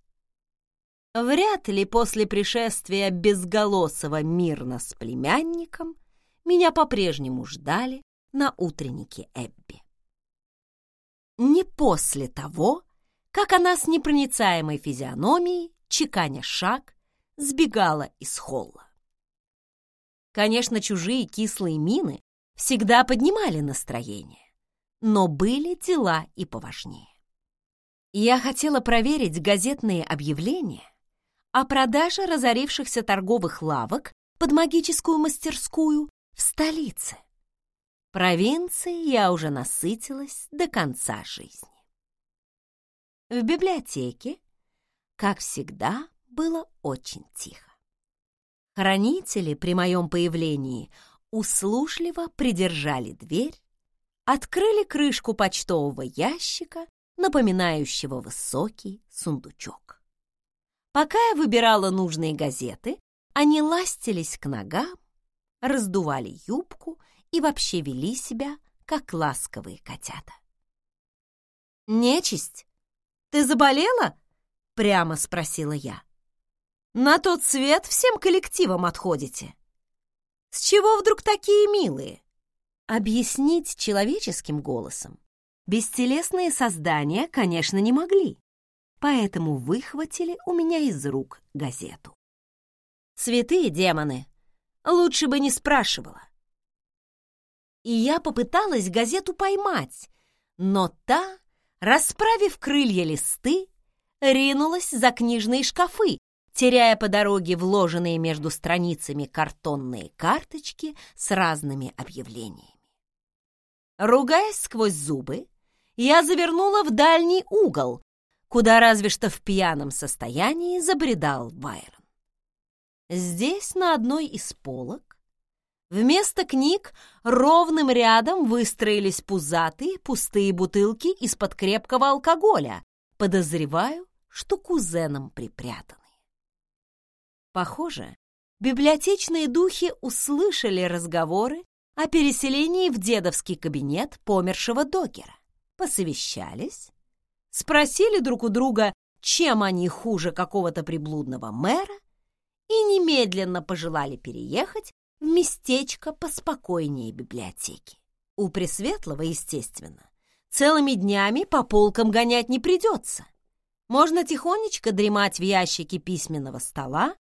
Вряд ли после пришествия безголосого мирно с племянником меня по-прежнему ждали на утреннике Эбби. Не после того, как она с непроницаемой физиономией, чеканя шаг, сбегала из холла. Конечно, чужие кислые мины всегда поднимали настроение, но были дела и поважнее. Я хотела проверить газетные объявления о продаже разорившихся торговых лавок под магическую мастерскую в столице. Провинции я уже насытилась до конца жизни. В библиотеке, как всегда, было очень тихо. Хранители при моем появлении услужливо придержали дверь, открыли крышку почтового ящика, напоминающего высокий сундучок. Пока я выбирала нужные газеты, они ластились к ногам, раздували юбку и вообще вели себя, как ласковые котята. «Нечисть, ты заболела?» — прямо спросила я. «На тот свет всем коллективом отходите. С чего вдруг такие милые?» Объяснить человеческим голосом бестелесные создания, конечно, не могли, поэтому выхватили у меня из рук газету. «Святые демоны! Лучше бы не спрашивала!» И я попыталась газету поймать, но та, расправив крылья листы, ринулась за книжные шкафы, теряя по дороге вложенные между страницами картонные карточки с разными объявлениями. Ругаясь сквозь зубы, я завернула в дальний угол, куда разве что в пьяном состоянии забредал Байрон. Здесь, на одной из полок, вместо книг ровным рядом выстроились пузатые пустые бутылки из-под крепкого алкоголя, подозреваю, что кузеном припрятанные. Похоже, библиотечные духи услышали разговоры о переселении в дедовский кабинет помершего Догера, посовещались, спросили друг у друга, чем они хуже какого-то приблудного мэра, и немедленно пожелали переехать в местечко поспокойнее библиотеки. У Пресветлого, естественно, целыми днями по полкам гонять не придется. Можно тихонечко дремать в ящике письменного стола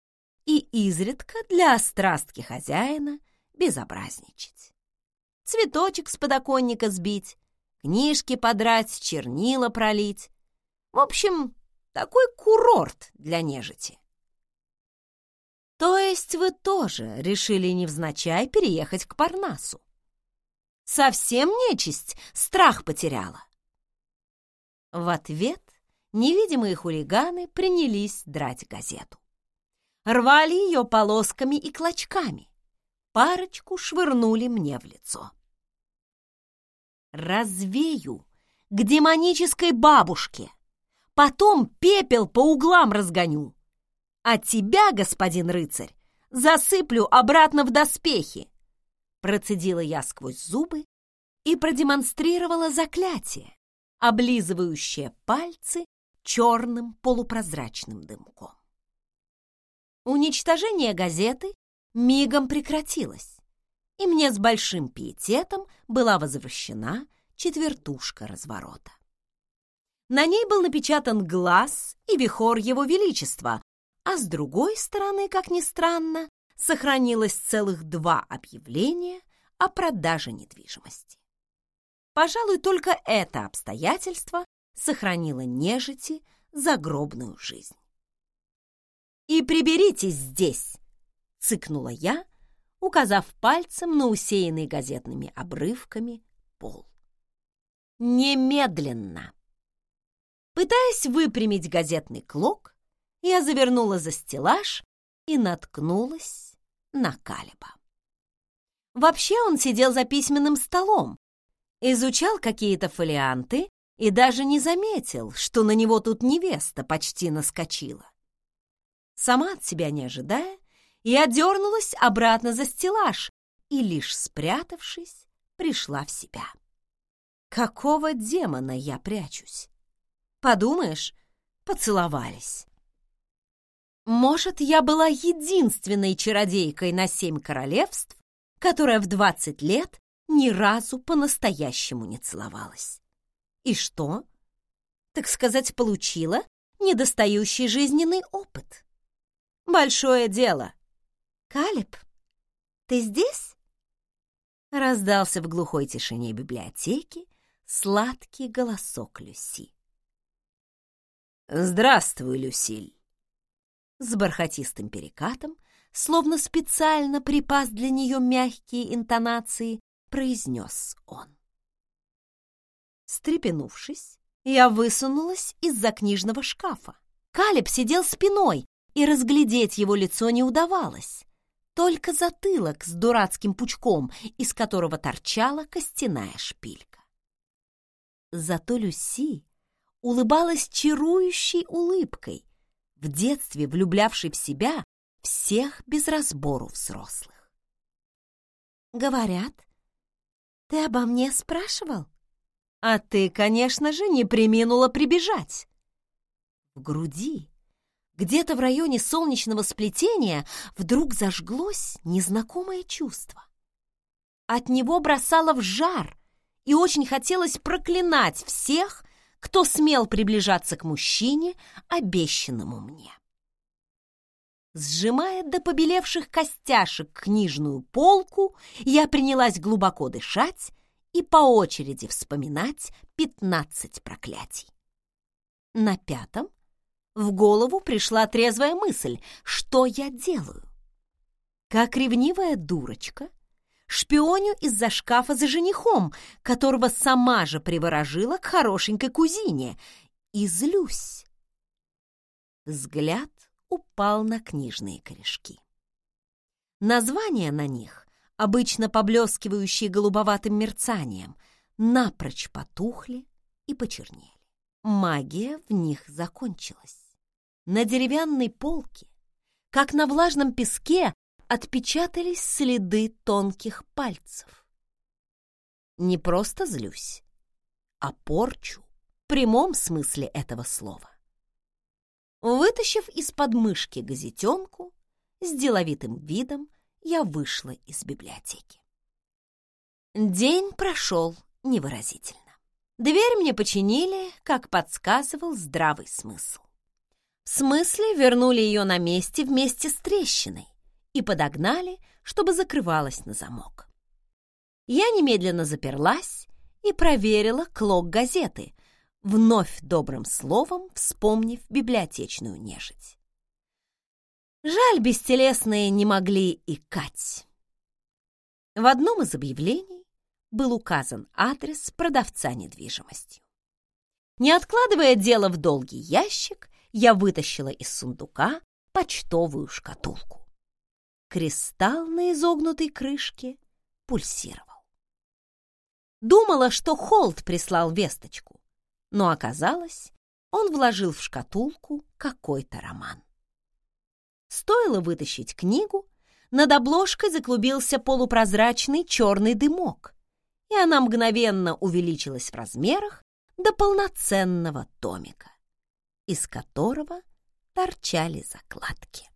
и изредка для острастки хозяина безобразничать. Цветочек с подоконника сбить, книжки подрать, чернила пролить. В общем, такой курорт для нежити. То есть вы тоже решили невзначай переехать к Парнасу? Совсем нечисть страх потеряла? В ответ невидимые хулиганы принялись драть газету. Рвали ее полосками и клочками. Парочку швырнули мне в лицо. Развею к демонической бабушке. Потом пепел по углам разгоню а тебя, господин рыцарь, засыплю обратно в доспехи!» Процедила я сквозь зубы и продемонстрировала заклятие, облизывающее пальцы черным полупрозрачным дымком. Уничтожение газеты мигом прекратилось, и мне с большим пиететом была возвращена четвертушка разворота. На ней был напечатан глаз и вихор его величества, а с другой стороны, как ни странно, сохранилось целых два объявления о продаже недвижимости. Пожалуй, только это обстоятельство сохранило нежити загробную жизнь. «И приберитесь здесь!» — цыкнула я, указав пальцем на усеянный газетными обрывками пол. «Немедленно!» Пытаясь выпрямить газетный клок, я завернула за стеллаж и наткнулась на Калиба. Вообще он сидел за письменным столом, изучал какие-то фолианты и даже не заметил, что на него тут невеста почти наскочила. Сама от себя не ожидая, я дернулась обратно за стеллаж и, лишь спрятавшись, пришла в себя. Какого демона я прячусь? Подумаешь, поцеловались. Может, я была единственной чародейкой на семь королевств, которая в двадцать лет ни разу по-настоящему не целовалась. И что? Так сказать, получила недостающий жизненный опыт. Большое дело. Калиб, ты здесь? Раздался в глухой тишине библиотеки сладкий голосок Люси. «Здравствуй, Люсиль!» С бархатистым перекатом, словно специально припас для нее мягкие интонации, произнес он. Стрепенувшись, я высунулась из-за книжного шкафа. Калеб сидел спиной, и разглядеть его лицо не удавалось. Только затылок с дурацким пучком, из которого торчала костяная шпилька. Зато Люси улыбалась чарующей улыбкой, в детстве влюблявшей в себя всех без разбору взрослых. «Говорят, ты обо мне спрашивал?» «А ты, конечно же, не приминула прибежать!» В груди, где-то в районе солнечного сплетения, вдруг зажглось незнакомое чувство. От него бросало в жар, и очень хотелось проклинать всех, кто смел приближаться к мужчине, обещанному мне. Сжимая до побелевших костяшек книжную полку, я принялась глубоко дышать и по очереди вспоминать пятнадцать проклятий. На пятом в голову пришла трезвая мысль, что я делаю. Как ревнивая дурочка, шпионю из-за шкафа за женихом, которого сама же приворожила к хорошенькой кузине, и злюсь. Взгляд упал на книжные корешки. Названия на них, обычно поблескивающие голубоватым мерцанием, напрочь потухли и почернели. Магия в них закончилась. На деревянной полке, как на влажном песке, отпечатались следы тонких пальцев. Не просто злюсь, а порчу в прямом смысле этого слова. Вытащив из подмышки газетенку, с деловитым видом я вышла из библиотеки. День прошел невыразительно. Дверь мне починили, как подсказывал здравый смысл. В смысле вернули ее на месте вместе с трещиной, и подогнали, чтобы закрывалась на замок. Я немедленно заперлась и проверила клок газеты, вновь добрым словом вспомнив библиотечную нежить. Жаль, бестелесные не могли икать. В одном из объявлений был указан адрес продавца недвижимостью. Не откладывая дело в долгий ящик, я вытащила из сундука почтовую шкатулку. Кристалл на изогнутой крышке пульсировал. Думала, что Холт прислал весточку, но оказалось, он вложил в шкатулку какой-то роман. Стоило вытащить книгу, над обложкой заклубился полупрозрачный черный дымок, и она мгновенно увеличилась в размерах до полноценного томика, из которого торчали закладки.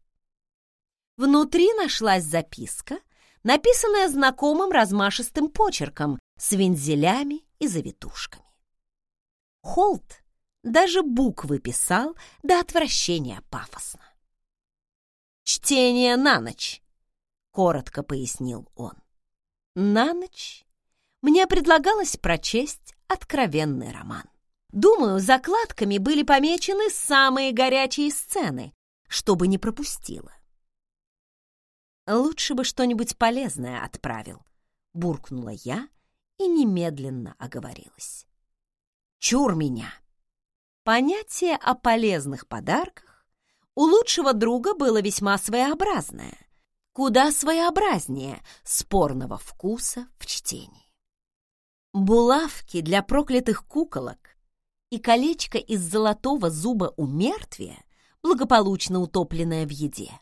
Внутри нашлась записка, написанная знакомым размашистым почерком с вензелями и завитушками. Холт даже буквы писал до отвращения пафосно. «Чтение на ночь», — коротко пояснил он. «На ночь мне предлагалось прочесть откровенный роман. Думаю, закладками были помечены самые горячие сцены, чтобы не пропустила. Лучше бы что-нибудь полезное отправил, буркнула я и немедленно оговорилась. Чур меня! Понятие о полезных подарках у лучшего друга было весьма своеобразное, куда своеобразнее спорного вкуса в чтении. Булавки для проклятых куколок и колечко из золотого зуба у мертвия, благополучно утопленное в еде.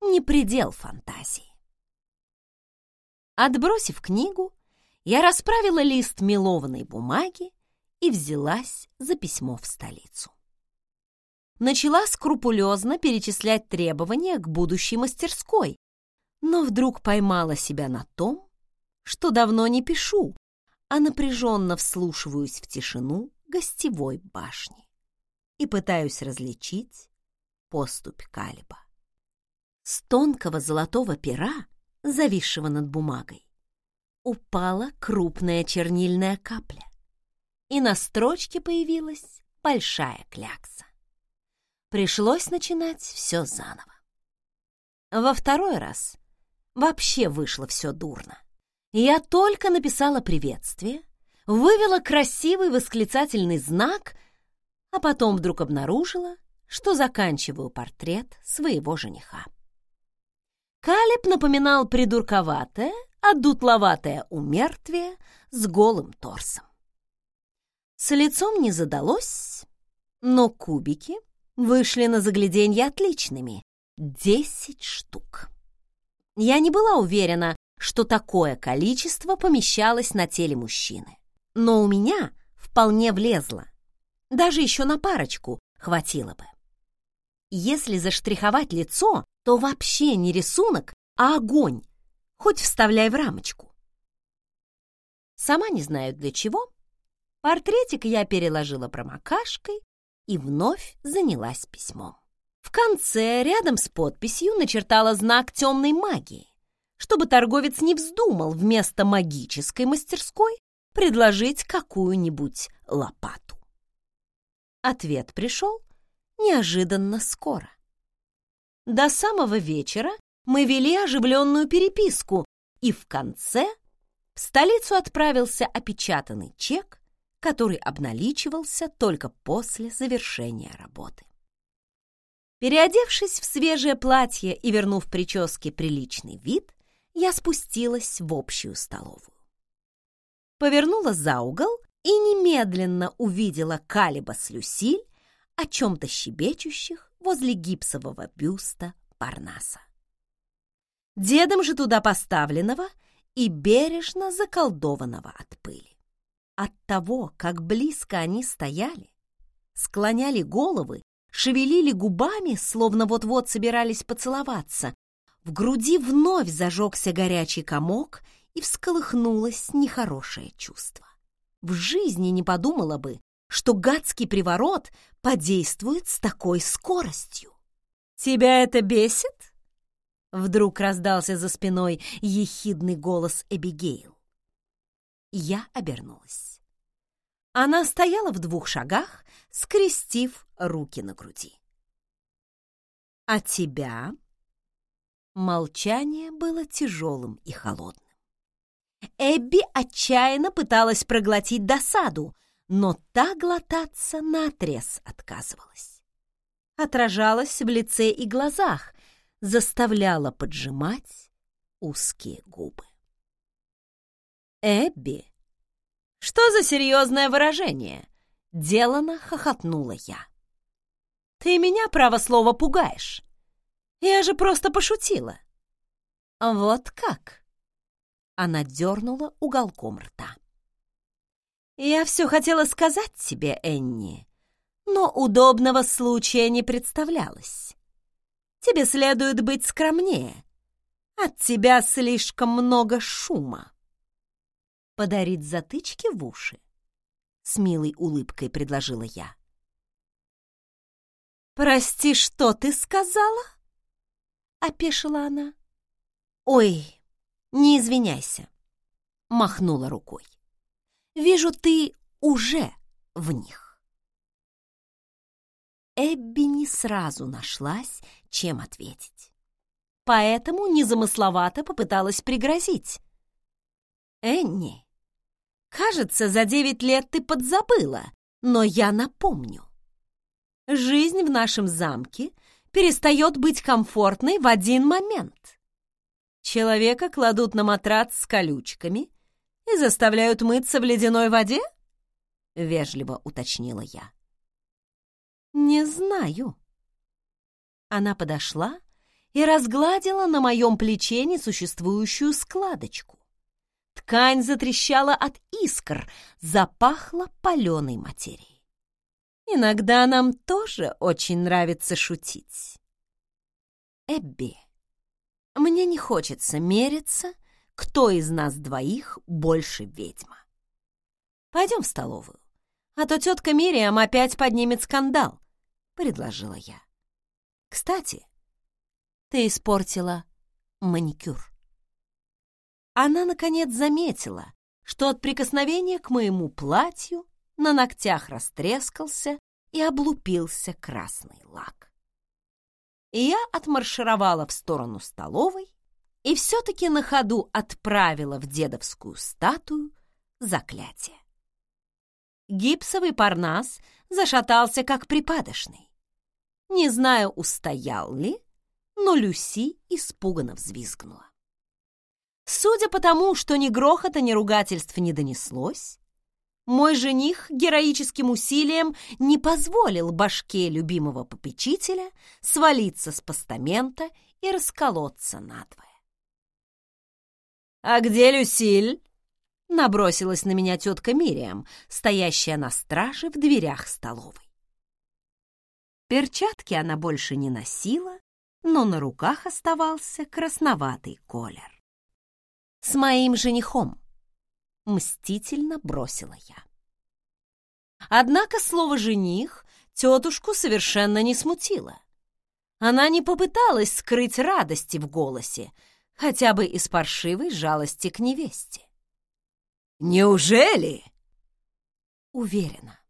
Не предел фантазии. Отбросив книгу, я расправила лист мелованной бумаги и взялась за письмо в столицу. Начала скрупулезно перечислять требования к будущей мастерской, но вдруг поймала себя на том, что давно не пишу, а напряженно вслушиваюсь в тишину гостевой башни и пытаюсь различить поступь Калиба. С тонкого золотого пера, зависшего над бумагой, упала крупная чернильная капля, и на строчке появилась большая клякса. Пришлось начинать все заново. Во второй раз вообще вышло все дурно. Я только написала приветствие, вывела красивый восклицательный знак, а потом вдруг обнаружила, что заканчиваю портрет своего жениха. Калеб напоминал придурковатое, одутловатое умертвие с голым торсом. С лицом не задалось, но кубики вышли на загляденье отличными — десять штук. Я не была уверена, что такое количество помещалось на теле мужчины, но у меня вполне влезло. Даже еще на парочку хватило бы. Если заштриховать лицо, то вообще не рисунок, а огонь, хоть вставляй в рамочку. Сама не знаю для чего. Портретик я переложила промокашкой и вновь занялась письмом. В конце, рядом с подписью, начертала знак темной магии, чтобы торговец не вздумал вместо магической мастерской предложить какую-нибудь лопату. Ответ пришел неожиданно скоро. До самого вечера мы вели оживленную переписку, и в конце в столицу отправился опечатанный чек, который обналичивался только после завершения работы. Переодевшись в свежее платье и вернув прическе приличный вид, я спустилась в общую столовую. Повернула за угол и немедленно увидела Калиба с Люсиль, о чем-то щебечущих возле гипсового бюста Парнаса. Дедом же туда поставленного и бережно заколдованного от пыли. От того, как близко они стояли, склоняли головы, шевелили губами, словно вот-вот собирались поцеловаться, в груди вновь зажегся горячий комок и всколыхнулось нехорошее чувство. В жизни не подумала бы, что гадский приворот подействует с такой скоростью. «Тебя это бесит?» Вдруг раздался за спиной ехидный голос Эбигейл. Я обернулась. Она стояла в двух шагах, скрестив руки на груди. «А тебя?» Молчание было тяжелым и холодным. Эбби отчаянно пыталась проглотить досаду, но та глотаться наотрез отказывалась. Отражалась в лице и глазах, заставляла поджимать узкие губы. «Эбби, что за серьезное выражение?» — делано хохотнула я. «Ты меня, право слово, пугаешь. Я же просто пошутила». «Вот как?» Она дернула уголком рта. «Я все хотела сказать тебе, Энни, но удобного случая не представлялось. Тебе следует быть скромнее. От тебя слишком много шума». «Подарить затычки в уши?» — с милой улыбкой предложила я. «Прости, что ты сказала?» — опешила она. «Ой, не извиняйся», — махнула рукой. Вижу, ты уже в них. Эбби не сразу нашлась, чем ответить. Поэтому незамысловато попыталась пригрозить. «Энни, кажется, за девять лет ты подзабыла, но я напомню. жизнь в нашем замке перестает быть комфортной в один момент. Человека кладут на матрац с колючками и заставляют мыться в ледяной воде? Вежливо уточнила я. Не знаю. Она подошла и разгладила на моем плече несуществующую складочку. Ткань затрещала от искр, запахла паленой материей. Иногда нам тоже очень нравится шутить. Эбби, мне не хочется мериться, кто из нас двоих больше ведьма. Пойдем в столовую, а то тетка Мириам опять поднимет скандал, — предложила я. Кстати, ты испортила маникюр. Она, наконец, заметила, что от прикосновения к моему платью на ногтях растрескался и облупился красный лак. И я отмаршировала в сторону столовой и все-таки на ходу отправила в дедовскую статую заклятие. Гипсовый парнас зашатался, как припадочный. Не знаю, устоял ли, но Люси испуганно взвизгнула. Судя по тому, что ни грохота, ни ругательств не донеслось, мой жених героическим усилием не позволил башке любимого попечителя свалиться с постамента и расколоться надвое. «А где Люсиль?» — набросилась на меня тетка Мириам, стоящая на страже в дверях столовой. Перчатки она больше не носила, но на руках оставался красноватый колер. «С моим женихом!» — мстительно бросила я. Однако слово «жених» тетушку совершенно не смутило. Она не попыталась скрыть радости в голосе, хотя бы из паршивой жалости к невесте. «Неужели?» Уверена,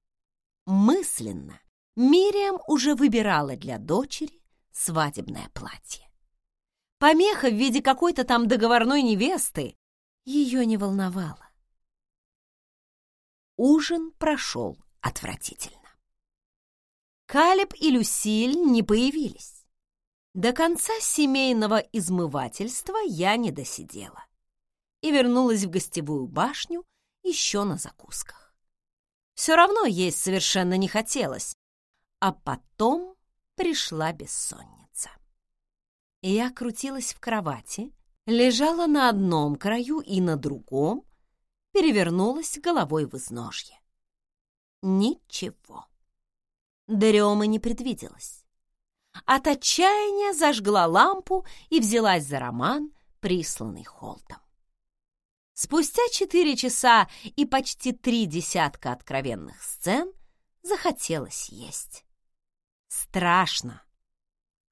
мысленно Мириам уже выбирала для дочери свадебное платье. Помеха в виде какой-то там договорной невесты ее не волновала. Ужин прошел отвратительно. Калеб и Люсиль не появились. До конца семейного измывательства я не досидела и вернулась в гостевую башню еще на закусках. Все равно есть совершенно не хотелось, а потом пришла бессонница. Я крутилась в кровати, лежала на одном краю и на другом, перевернулась головой в изножье. Ничего. Дремы не предвиделось. От отчаяния зажгла лампу и взялась за роман, присланный Холтом. Спустя четыре часа и почти три десятка откровенных сцен захотелось есть страшно,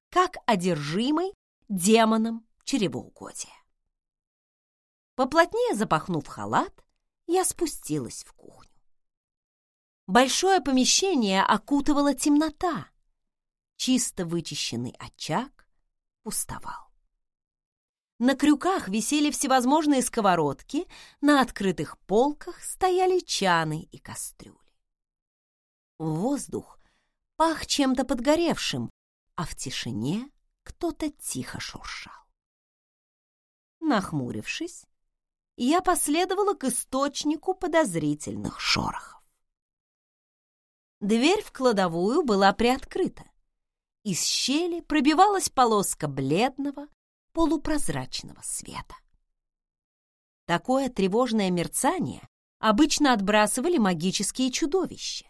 как одержимый демоном чревоугодия. Поплотнее запахнув халат, я спустилась в кухню. Большое помещение окутывала темнота. Чисто вычищенный очаг пустовал. На крюках висели всевозможные сковородки, на открытых полках стояли чаны и кастрюли. Воздух пах чем-то подгоревшим, а в тишине кто-то тихо шуршал. Нахмурившись, я последовала к источнику подозрительных шорохов. Дверь в кладовую была приоткрыта. Из щели пробивалась полоска бледного, полупрозрачного света. Такое тревожное мерцание обычно отбрасывали магические чудовища.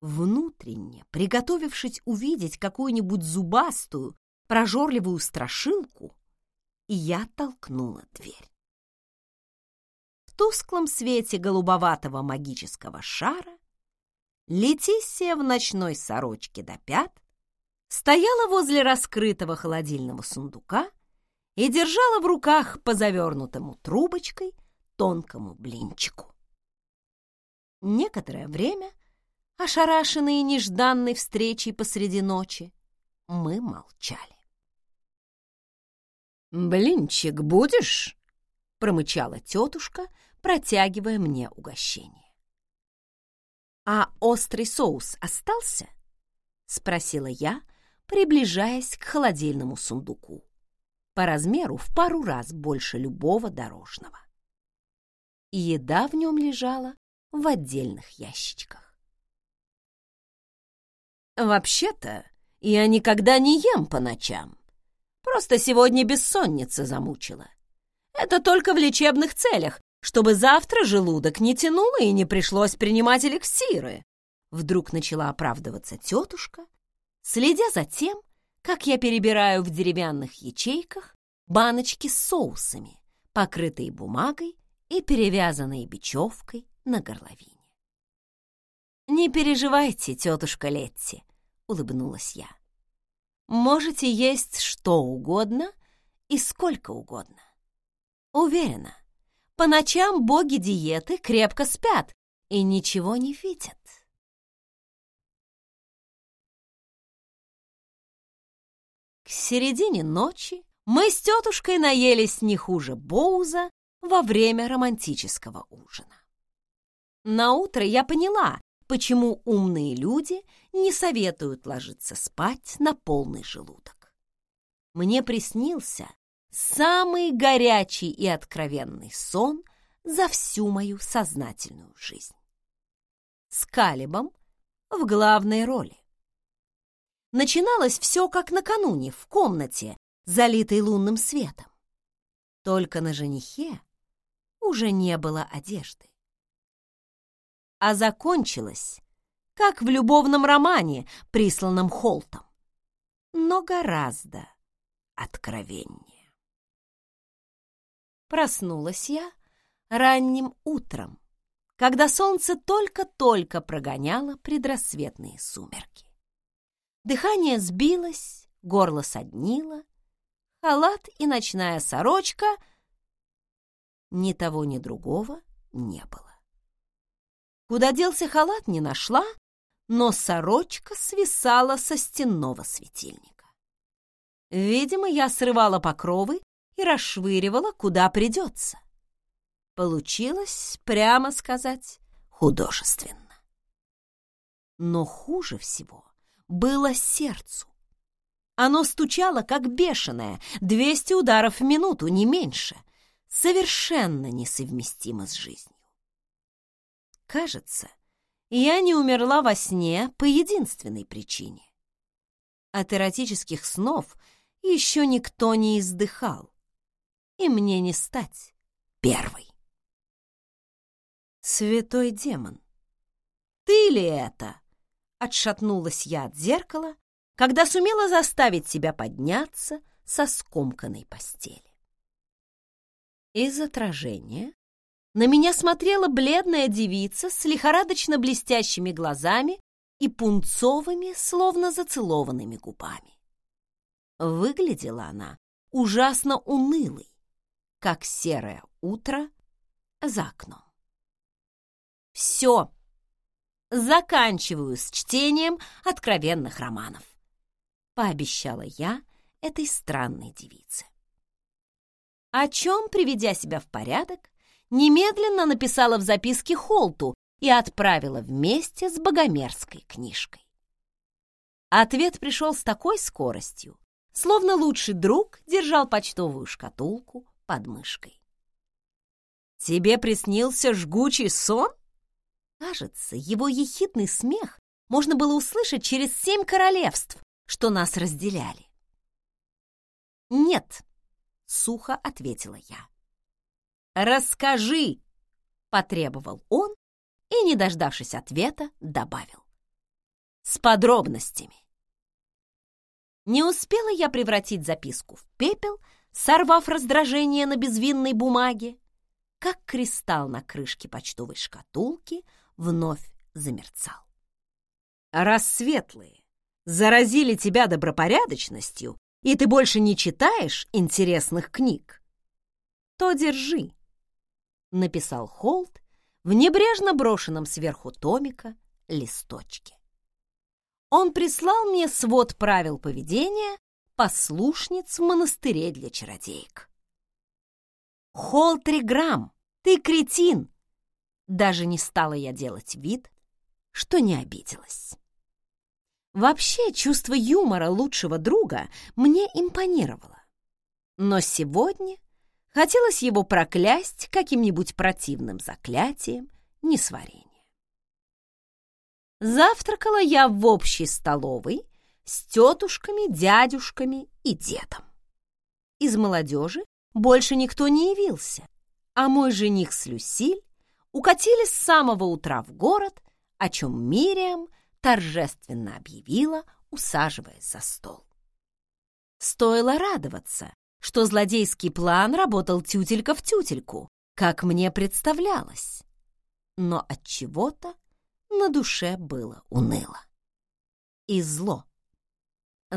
Внутренне, приготовившись увидеть какую-нибудь зубастую, прожорливую страшилку, я толкнула дверь. Тусклом свете голубоватого магического шара Летисия в ночной сорочке до пят стояла возле раскрытого холодильного сундука и держала в руках по завернутому трубочкой тонкому блинчику. Некоторое время — ошарашенные нежданной встречей посреди ночи, мы молчали. «Блинчик будешь?» — промычала тетушка, протягивая мне угощение. «А острый соус остался?» спросила я, приближаясь к холодильному сундуку. По размеру в пару раз больше любого дорожного. И еда в нем лежала в отдельных ящичках. «Вообще-то я никогда не ем по ночам. Просто сегодня бессонница замучила. Это только в лечебных целях, чтобы завтра желудок не тянуло и не пришлось принимать эликсиры. Вдруг начала оправдываться тетушка, следя за тем, как я перебираю в деревянных ячейках баночки с соусами, покрытые бумагой и перевязанные бечевкой на горловине. «Не переживайте, тетушка Летти», — улыбнулась я. «Можете есть что угодно и сколько угодно. Уверена, по ночам боги диеты крепко спят и ничего не видят. К середине ночи мы с тетушкой наелись не хуже Боуза во время романтического ужина. На утро я поняла, почему умные люди не советуют ложиться спать на полный желудок. Мне приснился самый горячий и откровенный сон за всю мою сознательную жизнь. С Калибом в главной роли. Начиналось все как накануне в комнате, залитой лунным светом. Только на женихе уже не было одежды. А закончилось, как в любовном романе, присланном Холтом, но гораздо откровеннее. Проснулась я ранним утром, когда солнце только-только прогоняло предрассветные сумерки. Дыхание сбилось, горло соднило, халат и ночная сорочка ни того, ни другого не было. Куда делся халат, не нашла, но сорочка свисала со стенного светильника. Видимо, я срывала покровы и расшвыривала, куда придется. Получилось, прямо сказать, художественно. Но хуже всего было сердцу. Оно стучало, как бешеное, 200 ударов в минуту, не меньше, совершенно несовместимо с жизнью. Кажется, я не умерла во сне по единственной причине. От эротических снов еще никто не издыхал и мне не стать первой. Святой демон, ты ли это? Отшатнулась я от зеркала, когда сумела заставить себя подняться со скомканной постели. Из отражения на меня смотрела бледная девица с лихорадочно блестящими глазами и пунцовыми, словно зацелованными губами. Выглядела она ужасно унылой, как серое утро за окном. Все, заканчиваю с чтением откровенных романов, пообещала я этой странной девице. О чем, приведя себя в порядок, немедленно написала в записке Холту и отправила вместе с богомерзкой книжкой. Ответ пришел с такой скоростью, словно лучший друг держал почтовую шкатулку под мышкой. «Тебе приснился жгучий сон?» Кажется, его ехидный смех можно было услышать через семь королевств, что нас разделяли. «Нет», — сухо ответила я. «Расскажи!» — потребовал он и, не дождавшись ответа, добавил. «С подробностями». Не успела я превратить записку в пепел, сорвав раздражение на безвинной бумаге, как кристалл на крышке почтовой шкатулки вновь замерцал. «Раз светлые заразили тебя добропорядочностью, и ты больше не читаешь интересных книг, то держи», — написал Холт в небрежно брошенном сверху томика листочке. Он прислал мне свод правил поведения послушниц в монастыре для чародеек. Холтриграмм, ты кретин! Даже не стала я делать вид, что не обиделась. Вообще, чувство юмора лучшего друга мне импонировало. Но сегодня хотелось его проклясть каким-нибудь противным заклятием несварения. Завтракала я в общей столовой с тетушками, дядюшками и дедом. Из молодежи больше никто не явился, а мой жених с Люсиль укатили с самого утра в город, о чем Мириам торжественно объявила, усаживаясь за стол. Стоило радоваться, что злодейский план работал тютелька в тютельку, как мне представлялось. Но от чего-то на душе было уныло. И зло.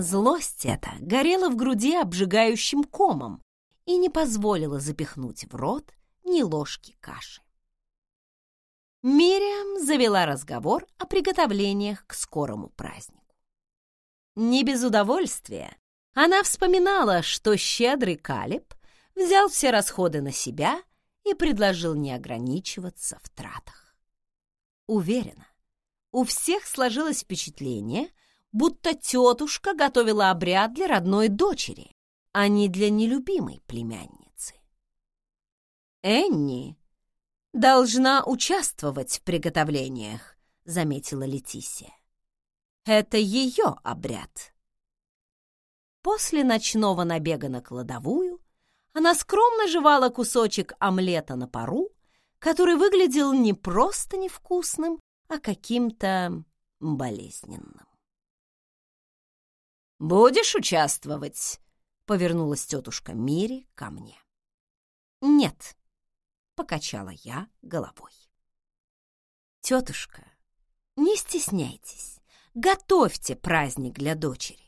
Злость эта горела в груди обжигающим комом и не позволила запихнуть в рот ни ложки каши. Мириам завела разговор о приготовлениях к скорому празднику. Не без удовольствия она вспоминала, что щедрый Калиб взял все расходы на себя и предложил не ограничиваться в тратах. Уверена, у всех сложилось впечатление, будто тетушка готовила обряд для родной дочери, а не для нелюбимой племянницы. Энни должна участвовать в приготовлениях, заметила Летисия. Это ее обряд. После ночного набега на кладовую она скромно жевала кусочек омлета на пару, который выглядел не просто невкусным, а каким-то болезненным. «Будешь участвовать?» — повернулась тетушка Мири ко мне. «Нет», — покачала я головой. «Тетушка, не стесняйтесь, готовьте праздник для дочери.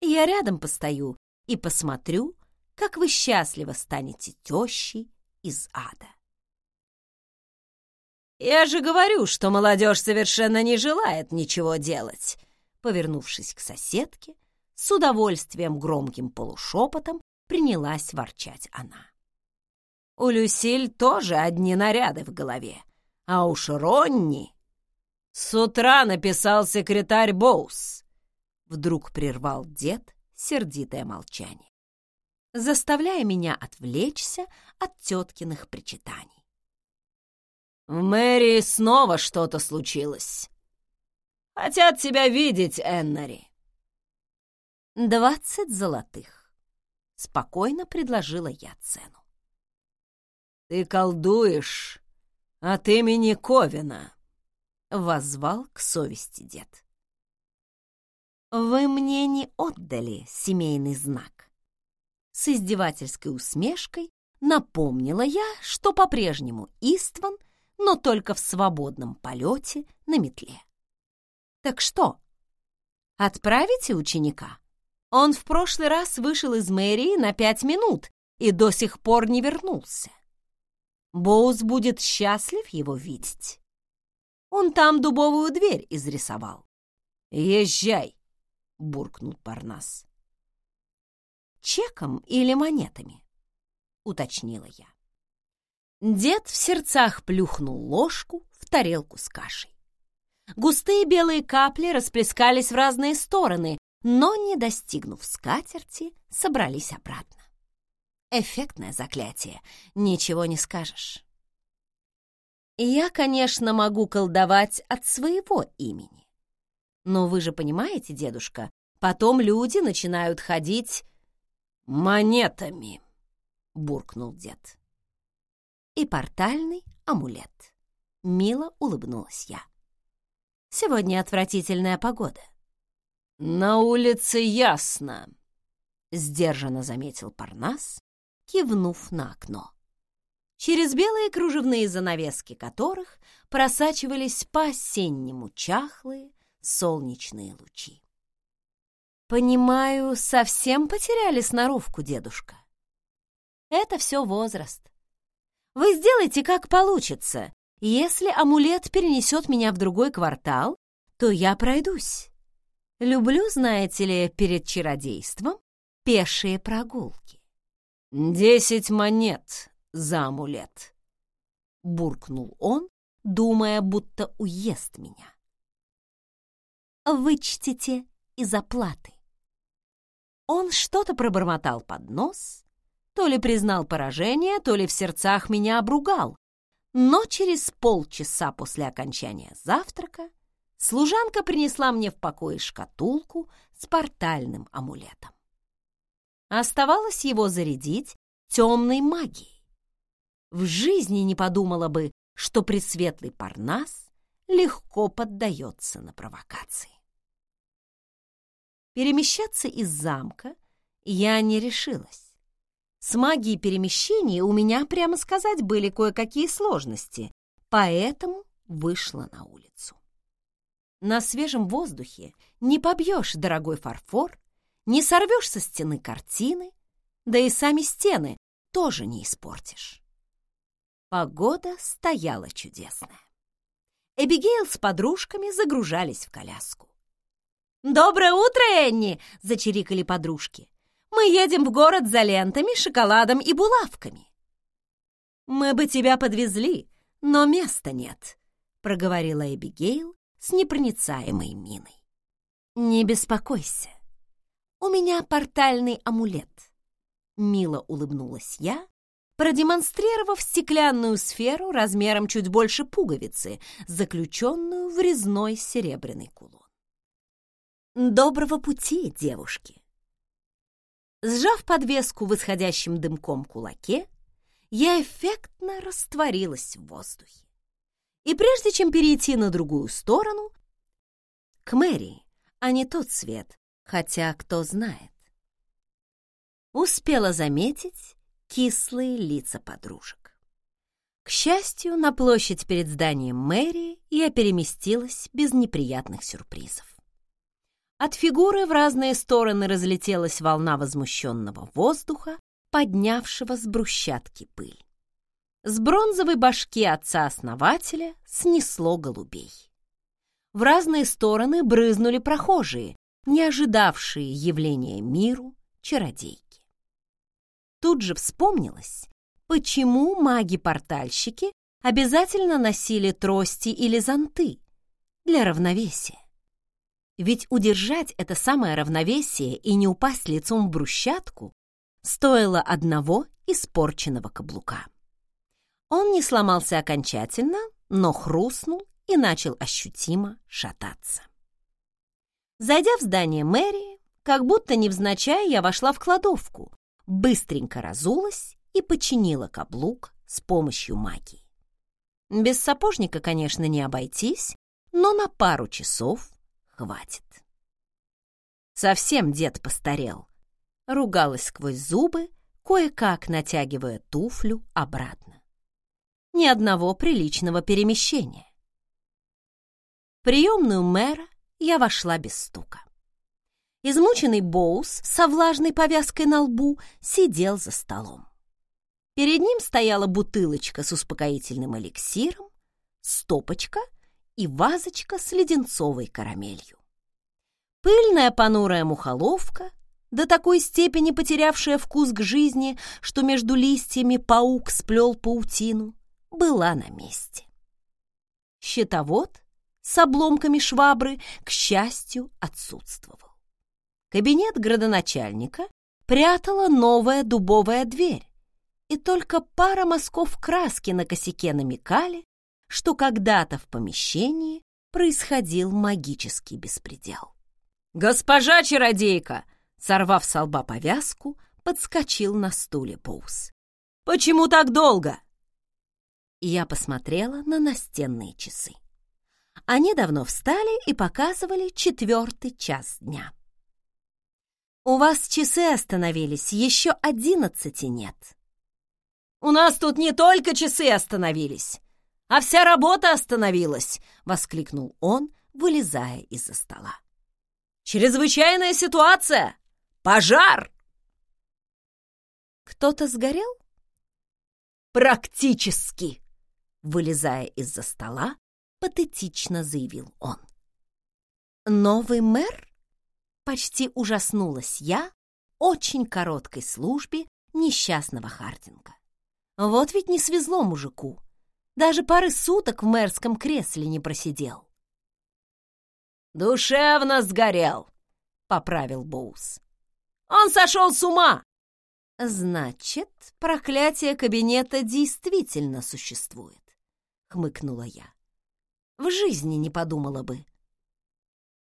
Я рядом постою и посмотрю, как вы счастливо станете тещей из ада. «Я же говорю, что молодежь совершенно не желает ничего делать», повернувшись к соседке, с удовольствием громким полушепотом принялась ворчать она. У Люсиль тоже одни наряды в голове, а уж Ронни... С утра написал секретарь Боус. Вдруг прервал дед сердитое молчание, заставляя меня отвлечься от теткиных причитаний. «В мэрии снова что-то случилось. Хотят тебя видеть, Эннери». «Двадцать золотых», — спокойно предложила я цену. «Ты колдуешь от имени Ковина», — воззвал к совести дед. «Вы мне не отдали семейный знак». С издевательской усмешкой напомнила я, что по-прежнему Истван, но только в свободном полете на метле. «Так что, отправите ученика?» Он в прошлый раз вышел из мэрии на пять минут и до сих пор не вернулся. Боус будет счастлив его видеть. Он там дубовую дверь изрисовал. «Езжай!» буркнул Парнас. «Чеком или монетами?» — уточнила я. Дед в сердцах плюхнул ложку в тарелку с кашей. Густые белые капли расплескались в разные стороны, но, не достигнув скатерти, собрались обратно. Эффектное заклятие, ничего не скажешь. Я, конечно, могу колдовать от своего имени. Но вы же понимаете, дедушка, потом люди начинают ходить монетами, буркнул дед. И портальный амулет. Мило улыбнулась я. Сегодня отвратительная погода. На улице ясно, сдержанно заметил Парнас, кивнув на окно через белые кружевные занавески которых просачивались по-осеннему чахлые, солнечные лучи. «Понимаю, совсем потеряли сноровку, дедушка. Это все возраст. Вы сделайте, как получится. Если амулет перенесет меня в другой квартал, то я пройдусь. Люблю, знаете ли, перед чародейством пешие прогулки». «Десять монет за амулет», — буркнул он, думая, будто уест меня. вычтите из оплаты. Он что-то пробормотал под нос, то ли признал поражение, то ли в сердцах меня обругал, но через полчаса после окончания завтрака служанка принесла мне в покое шкатулку с портальным амулетом. Оставалось его зарядить темной магией. В жизни не подумала бы, что пресветлый Парнас легко поддается на провокации. Перемещаться из замка я не решилась. С магией перемещения у меня, прямо сказать, были кое-какие сложности, поэтому вышла на улицу. На свежем воздухе не побьешь дорогой фарфор, не сорвешь со стены картины, да и сами стены тоже не испортишь. Погода стояла чудесная. Эбигейл с подружками загружались в коляску. «Доброе утро, Энни!» — зачирикали подружки. «Мы едем в город за лентами, шоколадом и булавками». «Мы бы тебя подвезли, но места нет», — проговорила Эбигейл с непроницаемой миной. «Не беспокойся, у меня портальный амулет», — мило улыбнулась я, продемонстрировав стеклянную сферу размером чуть больше пуговицы, заключенную в резной серебряный кулон. Доброго пути, девушки! Сжав подвеску в дымком кулаке, я эффектно растворилась в воздухе. И прежде чем перейти на другую сторону, к Мэри, а не тот свет, хотя кто знает, успела заметить кислые лица подружек. К счастью, на площадь перед зданием мэрии я переместилась без неприятных сюрпризов. От фигуры в разные стороны разлетелась волна возмущенного воздуха, поднявшего с брусчатки пыль. С бронзовой башки отца-основателя снесло голубей. В разные стороны брызнули прохожие, не ожидавшие явления миру чародейки. Тут же вспомнилось, почему маги-портальщики обязательно носили трости или зонты для равновесия. Ведь удержать это самое равновесие и не упасть лицом в брусчатку стоило одного испорченного каблука. Он не сломался окончательно, но хрустнул и начал ощутимо шататься. Зайдя в здание мэрии, как будто невзначай я вошла в кладовку, быстренько разулась и починила каблук с помощью магии. Без сапожника, конечно, не обойтись, но на пару часов хватит. Совсем дед постарел. Ругалась сквозь зубы, кое-как натягивая туфлю обратно. Ни одного приличного перемещения. В приемную мэра я вошла без стука. Измученный Боус со влажной повязкой на лбу сидел за столом. Перед ним стояла бутылочка с успокоительным эликсиром, стопочка — и вазочка с леденцовой карамелью. Пыльная понурая мухоловка, до такой степени потерявшая вкус к жизни, что между листьями паук сплел паутину, была на месте. Щитовод с обломками швабры, к счастью, отсутствовал. Кабинет градоначальника прятала новая дубовая дверь, и только пара мазков краски на косяке намекали, что когда-то в помещении происходил магический беспредел. «Госпожа чародейка!» Сорвав с лба повязку, подскочил на стуле Поус. «Почему так долго?» Я посмотрела на настенные часы. Они давно встали и показывали четвертый час дня. «У вас часы остановились, еще одиннадцати нет». «У нас тут не только часы остановились, а вся работа остановилась!» — воскликнул он, вылезая из-за стола. «Чрезвычайная ситуация! Пожар!» «Кто-то сгорел?» «Практически!» — вылезая из-за стола, патетично заявил он. «Новый мэр?» — почти ужаснулась я очень короткой службе несчастного Хардинга. Вот ведь не свезло мужику. Даже пары суток в мэрском кресле не просидел. «Душевно сгорел», — поправил Боус. «Он сошел с ума!» «Значит, проклятие кабинета действительно существует», — хмыкнула я. «В жизни не подумала бы».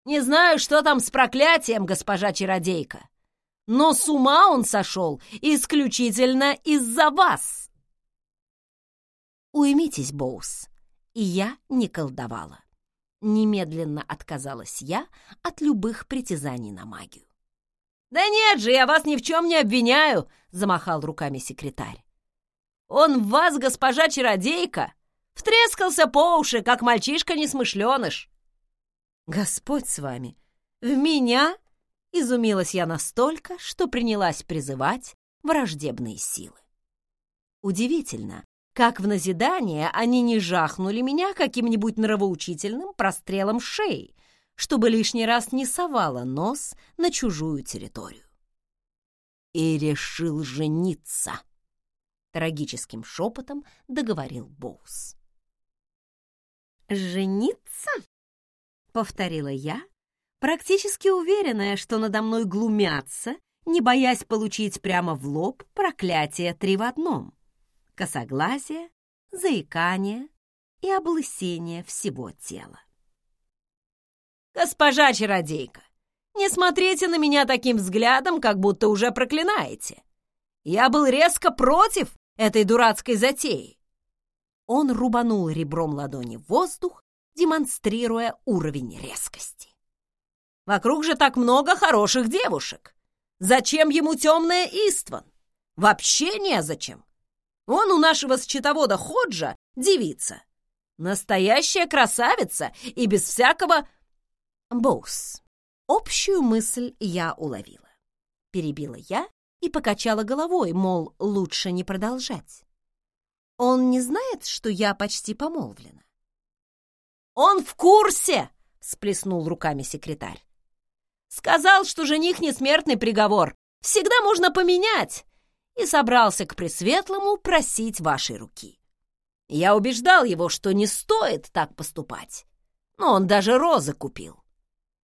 «Не знаю, что там с проклятием, госпожа чародейка, но с ума он сошел исключительно из-за вас!» «Уймитесь, Боус, и я не колдовала». Немедленно отказалась я от любых притязаний на магию. «Да нет же, я вас ни в чем не обвиняю!» — замахал руками секретарь. «Он в вас, госпожа чародейка, втрескался по уши, как мальчишка-несмышленыш!» «Господь с вами! В меня?» — изумилась я настолько, что принялась призывать враждебные силы. Удивительно, как в назидание они не жахнули меня каким-нибудь нравоучительным прострелом шеи, чтобы лишний раз не совала нос на чужую территорию. И решил жениться. Трагическим шепотом договорил Боус. «Жениться?» — повторила я, практически уверенная, что надо мной глумятся, не боясь получить прямо в лоб проклятие три в одном — косоглазие, заикание и облысение всего тела. «Госпожа чародейка, не смотрите на меня таким взглядом, как будто уже проклинаете. Я был резко против этой дурацкой затеи». Он рубанул ребром ладони в воздух, демонстрируя уровень резкости. «Вокруг же так много хороших девушек. Зачем ему темная Истван? Вообще незачем. Он у нашего счетовода Ходжа девица. Настоящая красавица и без всякого Боус, общую мысль я уловила. Перебила я и покачала головой, мол, лучше не продолжать. Он не знает, что я почти помолвлена? «Он в курсе!» — сплеснул руками секретарь. «Сказал, что жених не смертный приговор. Всегда можно поменять!» И собрался к Пресветлому просить вашей руки. Я убеждал его, что не стоит так поступать. Но он даже розы купил.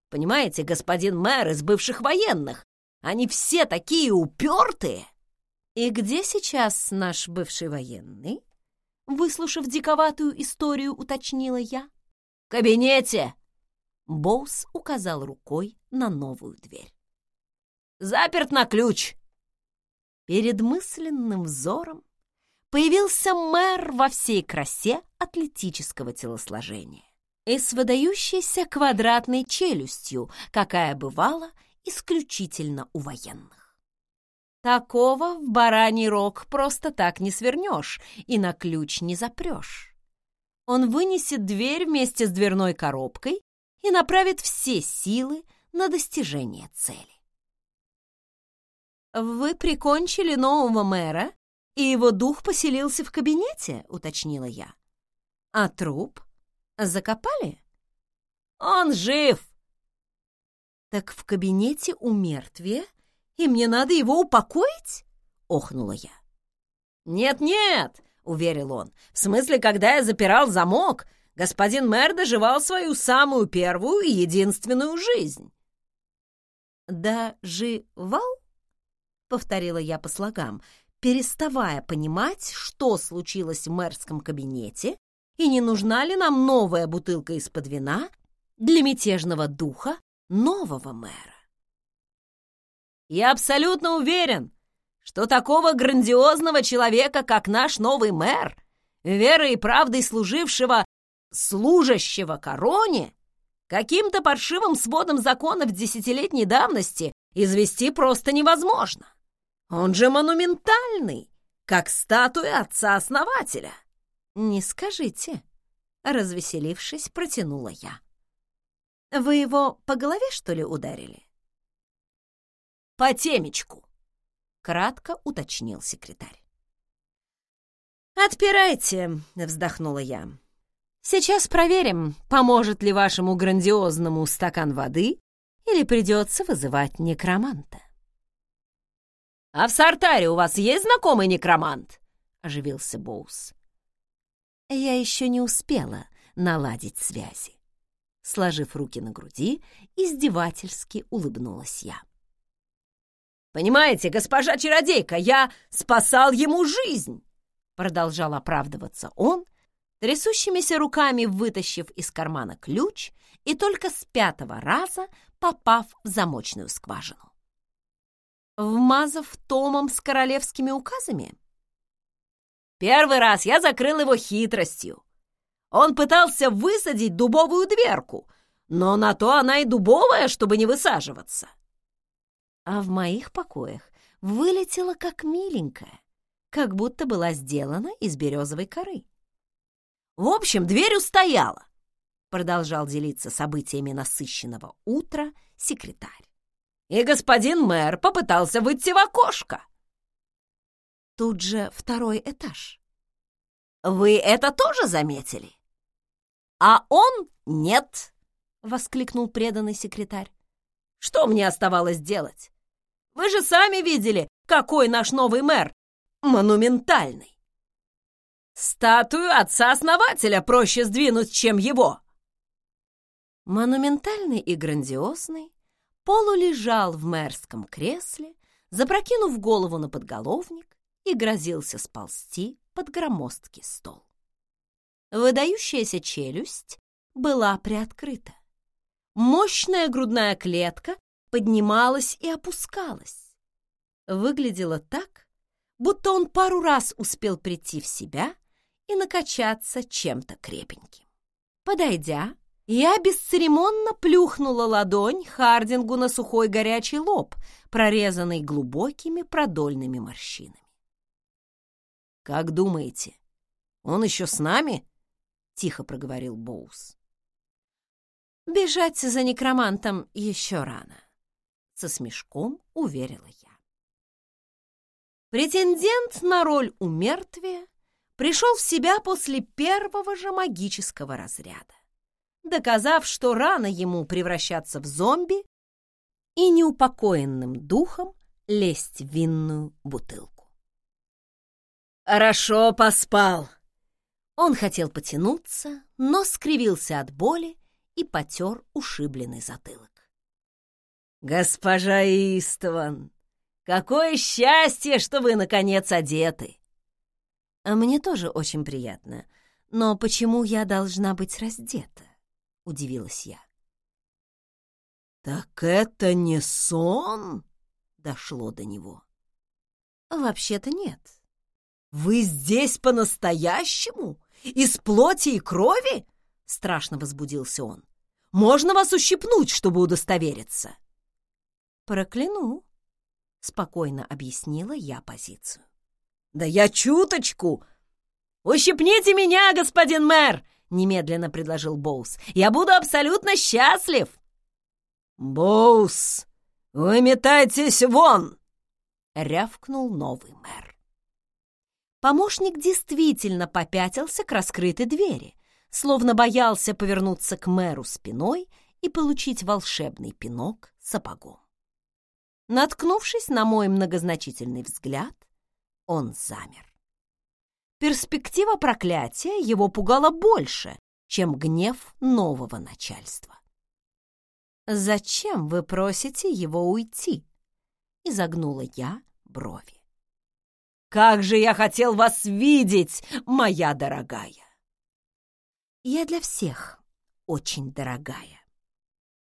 Понимаете, господин мэр из бывших военных, они все такие упертые. И где сейчас наш бывший военный? Выслушав диковатую историю, уточнила я. В кабинете. Боус указал рукой на новую дверь. Заперт на ключ. Перед мысленным взором появился мэр во всей красе атлетического телосложения и с выдающейся квадратной челюстью, какая бывала исключительно у военных. Такого в бараний рог просто так не свернешь и на ключ не запрешь. Он вынесет дверь вместе с дверной коробкой и направит все силы на достижение цели. «Вы прикончили нового мэра, и его дух поселился в кабинете?» — уточнила я. «А труп Закопали? Он жив. Так в кабинете у мертвия, и мне надо его упокоить? Охнула я. Нет-нет, уверил он. В смысле, когда я запирал замок, господин мэр доживал свою самую первую и единственную жизнь. «Доживал?» — повторила я по слогам, переставая понимать, что случилось в мэрском кабинете и не нужна ли нам новая бутылка из-под вина для мятежного духа нового мэра. Я абсолютно уверен, что такого грандиозного человека, как наш новый мэр, верой и правдой служившего, служащего короне, каким-то паршивым сводом законов десятилетней давности извести просто невозможно. Он же монументальный, как статуя отца-основателя. «Не скажите», — развеселившись, протянула я. «Вы его по голове, что ли, ударили?» «По темечку», — кратко уточнил секретарь. «Отпирайте», — вздохнула я. «Сейчас проверим, поможет ли вашему грандиозному стакан воды или придется вызывать некроманта». «А в Сартаре у вас есть знакомый некромант?» — оживился Боус. Я еще не успела наладить связи. Сложив руки на груди, издевательски улыбнулась я. «Понимаете, госпожа чародейка, я спасал ему жизнь!» Продолжал оправдываться он, трясущимися руками вытащив из кармана ключ и только с пятого раза попав в замочную скважину. Вмазав томом с королевскими указами? Первый раз я закрыл его хитростью. Он пытался высадить дубовую дверку, но на то она и дубовая, чтобы не высаживаться. А в моих покоях вылетела как миленькая, как будто была сделана из березовой коры. В общем, дверь устояла, продолжал делиться событиями насыщенного утра секретарь. И господин мэр попытался выйти в окошко. Тут же второй этаж. Вы это тоже заметили? А он нет, воскликнул преданный секретарь. Что мне оставалось делать? Вы же сами видели, какой наш новый мэр монументальный. Статую отца-основателя проще сдвинуть, чем его. Монументальный и грандиозный, Полу лежал в мэрском кресле, запрокинув голову на подголовник и грозился сползти под громоздкий стол. Выдающаяся челюсть была приоткрыта. Мощная грудная клетка поднималась и опускалась. Выглядело так, будто он пару раз успел прийти в себя и накачаться чем-то крепеньким. Подойдя, я бесцеремонно плюхнула ладонь Хардингу на сухой горячий лоб, прорезанный глубокими продольными морщинами. «Как думаете, он еще с нами?» — тихо проговорил Боус. «Бежать за некромантом еще рано», — со смешком уверила я. Претендент на роль умертвия пришел в себя после первого же магического разряда, доказав, что рано ему превращаться в зомби и неупокоенным духом лезть в винную бутылку. «Хорошо поспал!» Он хотел потянуться, но скривился от боли и потер ушибленный затылок. «Госпожа Истван, какое счастье, что вы, наконец, одеты!» «А мне тоже очень приятно, но почему я должна быть раздета?» — удивилась я. «Так это не сон?» — дошло до него. «Вообще-то нет», «Вы здесь по-настоящему? Из плоти и крови?» — страшно возбудился он. «Можно вас ущипнуть, чтобы удостовериться?» «Прокляну», — спокойно объяснила я позицию. «Да я чуточку!» «Ущипните меня, господин мэр!» — немедленно предложил Боус. «Я буду абсолютно счастлив!» «Боус, вы метайтесь вон!» — рявкнул новый мэр. Помощник действительно попятился к раскрытой двери, словно боялся повернуться к мэру спиной и получить волшебный пинок сапогом. Наткнувшись на мой многозначительный взгляд, он замер. Перспектива проклятия его пугала больше, чем гнев нового начальства. «Зачем вы просите его уйти?» — изогнула я брови. Как же я хотел вас видеть, моя дорогая!» «Я для всех очень дорогая.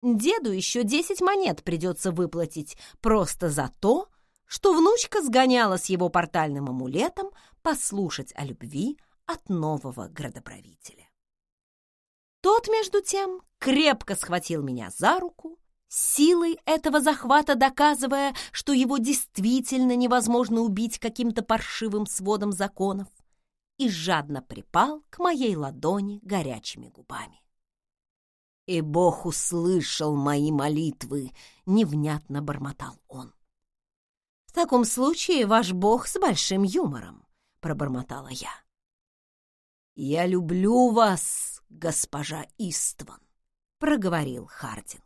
Деду еще десять монет придется выплатить просто за то, что внучка сгоняла с его портальным амулетом послушать о любви от нового градоправителя. Тот, между тем, крепко схватил меня за руку силой этого захвата доказывая, что его действительно невозможно убить каким-то паршивым сводом законов, и жадно припал к моей ладони горячими губами. «И Бог услышал мои молитвы!» — невнятно бормотал он. «В таком случае ваш Бог с большим юмором», — пробормотала я. «Я люблю вас, госпожа Истван», — проговорил Хардинг.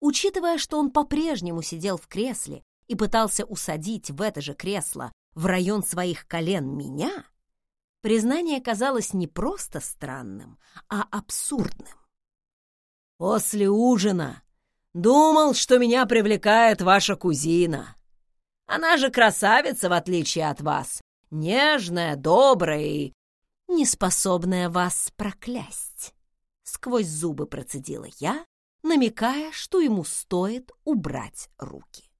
Учитывая, что он по-прежнему сидел в кресле и пытался усадить в это же кресло в район своих колен меня, признание казалось не просто странным, а абсурдным. «После ужина думал, что меня привлекает ваша кузина. Она же красавица, в отличие от вас, нежная, добрая и неспособная вас проклясть. Сквозь зубы процедила я, намекая, что ему стоит убрать руки.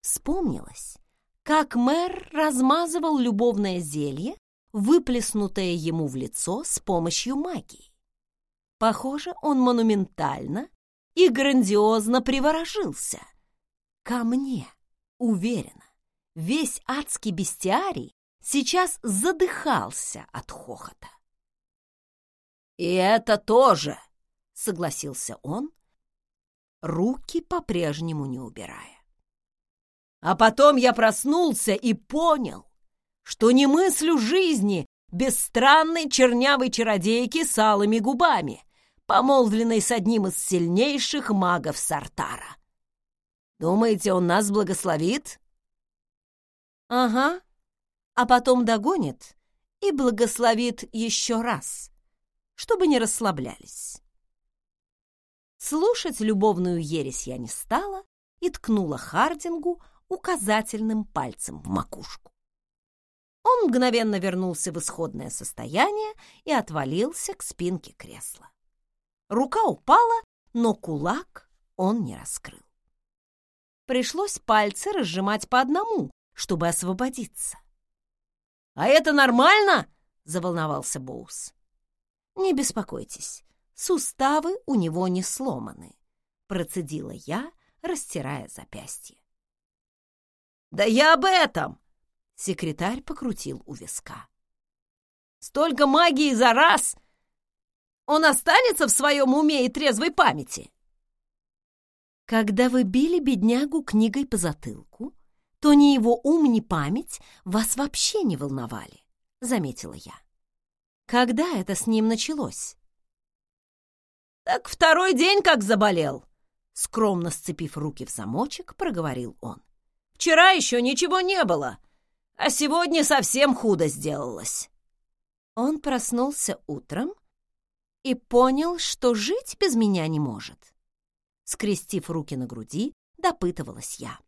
Вспомнилось, как мэр размазывал любовное зелье, выплеснутое ему в лицо с помощью магии. Похоже, он монументально и грандиозно приворожился. Ко мне, уверена, весь адский бестиарий сейчас задыхался от хохота. «И это тоже!» — согласился он, руки по-прежнему не убирая. А потом я проснулся и понял, что не мыслю жизни без странной чернявой чародейки с алыми губами, помолвленной с одним из сильнейших магов Сартара. Думаете, он нас благословит? Ага, а потом догонит и благословит еще раз, чтобы не расслаблялись. Слушать любовную ересь я не стала и ткнула Хардингу указательным пальцем в макушку. Он мгновенно вернулся в исходное состояние и отвалился к спинке кресла. Рука упала, но кулак он не раскрыл. Пришлось пальцы разжимать по одному, чтобы освободиться. «А это нормально?» — заволновался Боус. «Не беспокойтесь, суставы у него не сломаны», — процедила я, растирая запястье. «Да я об этом!» — секретарь покрутил у виска. «Столько магии за раз! Он останется в своем уме и трезвой памяти!» Когда вы били беднягу книгой по затылку, то ни его ум, ни память вас вообще не волновали, — заметила я. Когда это с ним началось? Так второй день как заболел, — скромно сцепив руки в замочек, проговорил он. Вчера еще ничего не было, а сегодня совсем худо сделалось. Он проснулся утром и понял, что жить без меня не может. Скрестив руки на груди, допытывалась я.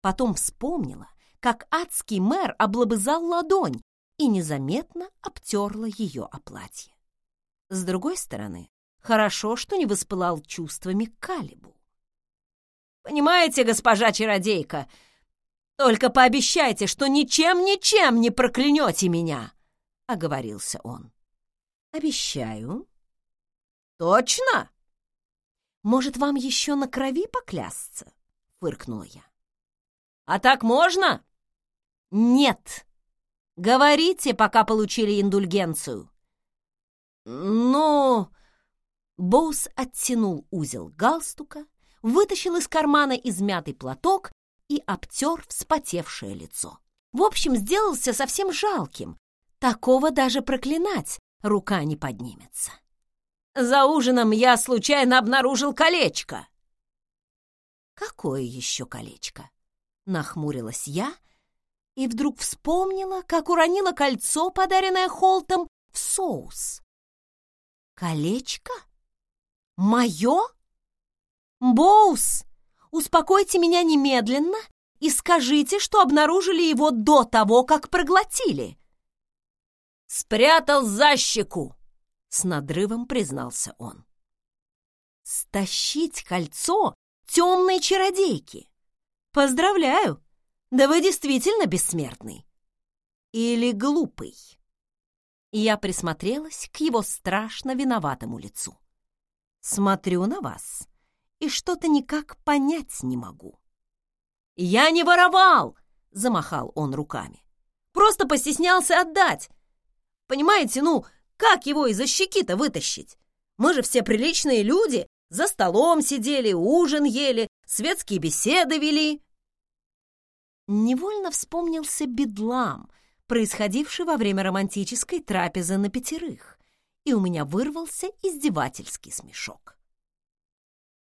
Потом вспомнила, как адский мэр облобызал ладонь и незаметно обтерла ее о платье. С другой стороны, хорошо, что не воспылал чувствами Калибу. «Понимаете, госпожа чародейка, только пообещайте, что ничем-ничем не проклянете меня!» — оговорился он. «Обещаю». «Точно?» «Может, вам еще на крови поклясться?» — фыркнула я. А так можно? Нет. Говорите, пока получили индульгенцию. Ну... Боус оттянул узел галстука, вытащил из кармана измятый платок и обтер вспотевшее лицо. В общем, сделался совсем жалким. Такого даже проклинать рука не поднимется. За ужином я случайно обнаружил колечко. Какое еще колечко? Нахмурилась я и вдруг вспомнила, как уронила кольцо, подаренное Холтом, в соус. Колечко? Мое? Боус, успокойте меня немедленно и скажите, что обнаружили его до того, как проглотили. Спрятал за щеку, с надрывом признался он. Стащить кольцо темной чародейки. Поздравляю! Да вы действительно бессмертный. Или глупый. Я присмотрелась к его страшно виноватому лицу. Смотрю на вас и что-то никак понять не могу. «Я не воровал!» — замахал он руками. «Просто постеснялся отдать. Понимаете, ну, как его из-за щеки-то вытащить? Мы же все приличные люди, за столом сидели, ужин ели, светские беседы вели невольно вспомнился бедлам, происходивший во время романтической трапезы на пятерых, и у меня вырвался издевательский смешок.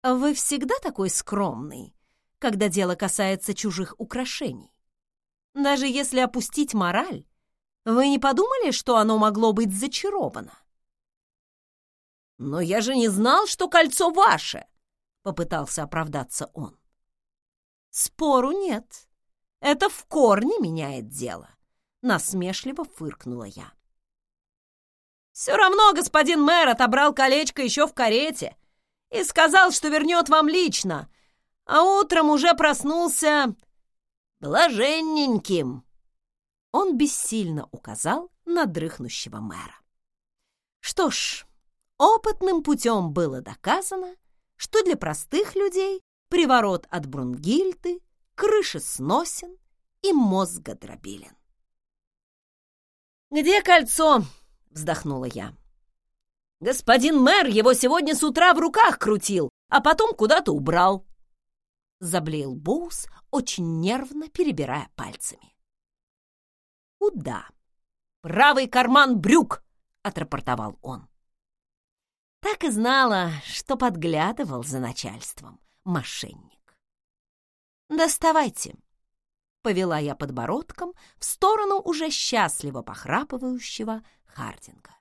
«Вы всегда такой скромный, когда дело касается чужих украшений? Даже если опустить мораль, вы не подумали, что оно могло быть зачаровано?» «Но я же не знал, что кольцо ваше!» — попытался оправдаться он. «Спору нет. Это в корне меняет дело», — насмешливо фыркнула я. «Все равно господин мэр отобрал колечко еще в карете и сказал, что вернет вам лично, а утром уже проснулся блаженненьким». Он бессильно указал на дрыхнущего мэра. Что ж, опытным путем было доказано, что для простых людей приворот от Брунгильды, крыша сносен и мозгодробилен. «Где кольцо?» — вздохнула я. «Господин мэр его сегодня с утра в руках крутил, а потом куда-то убрал». Заблеял Боус, очень нервно перебирая пальцами. «Куда?» «Правый карман брюк!» — отрапортовал он. Так и знала, что подглядывал за начальством мошенник. «Доставайте!» — повела я подбородком в сторону уже счастливо похрапывающего Хардинга.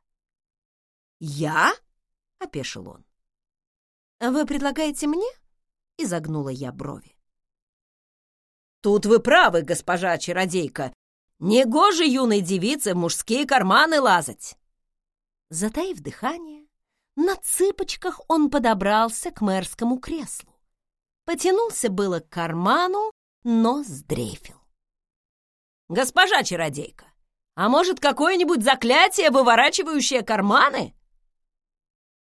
«Я?» — опешил он. «Вы предлагаете мне?» — изогнула я брови. «Тут вы правы, госпожа чародейка. Негоже юной девице в мужские карманы лазать!» Затаив дыхание, на цыпочках он подобрался к мэрскому креслу. Потянулся было к карману, но сдрейфил. «Госпожа чародейка, а может, какое-нибудь заклятие, выворачивающее карманы?»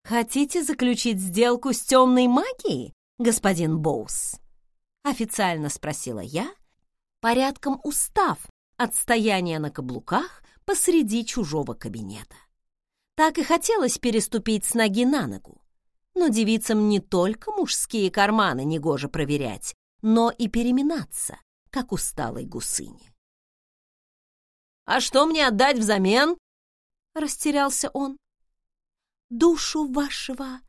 «Хотите заключить сделку с темной магией, господин Боус?» Официально спросила я, порядком устав от стояния на каблуках посреди чужого кабинета. Так и хотелось переступить с ноги на ногу. Но девицам не только мужские карманы негоже проверять, но и переминаться, как усталой гусыне. «А что мне отдать взамен?» — растерялся он. «Душу вашего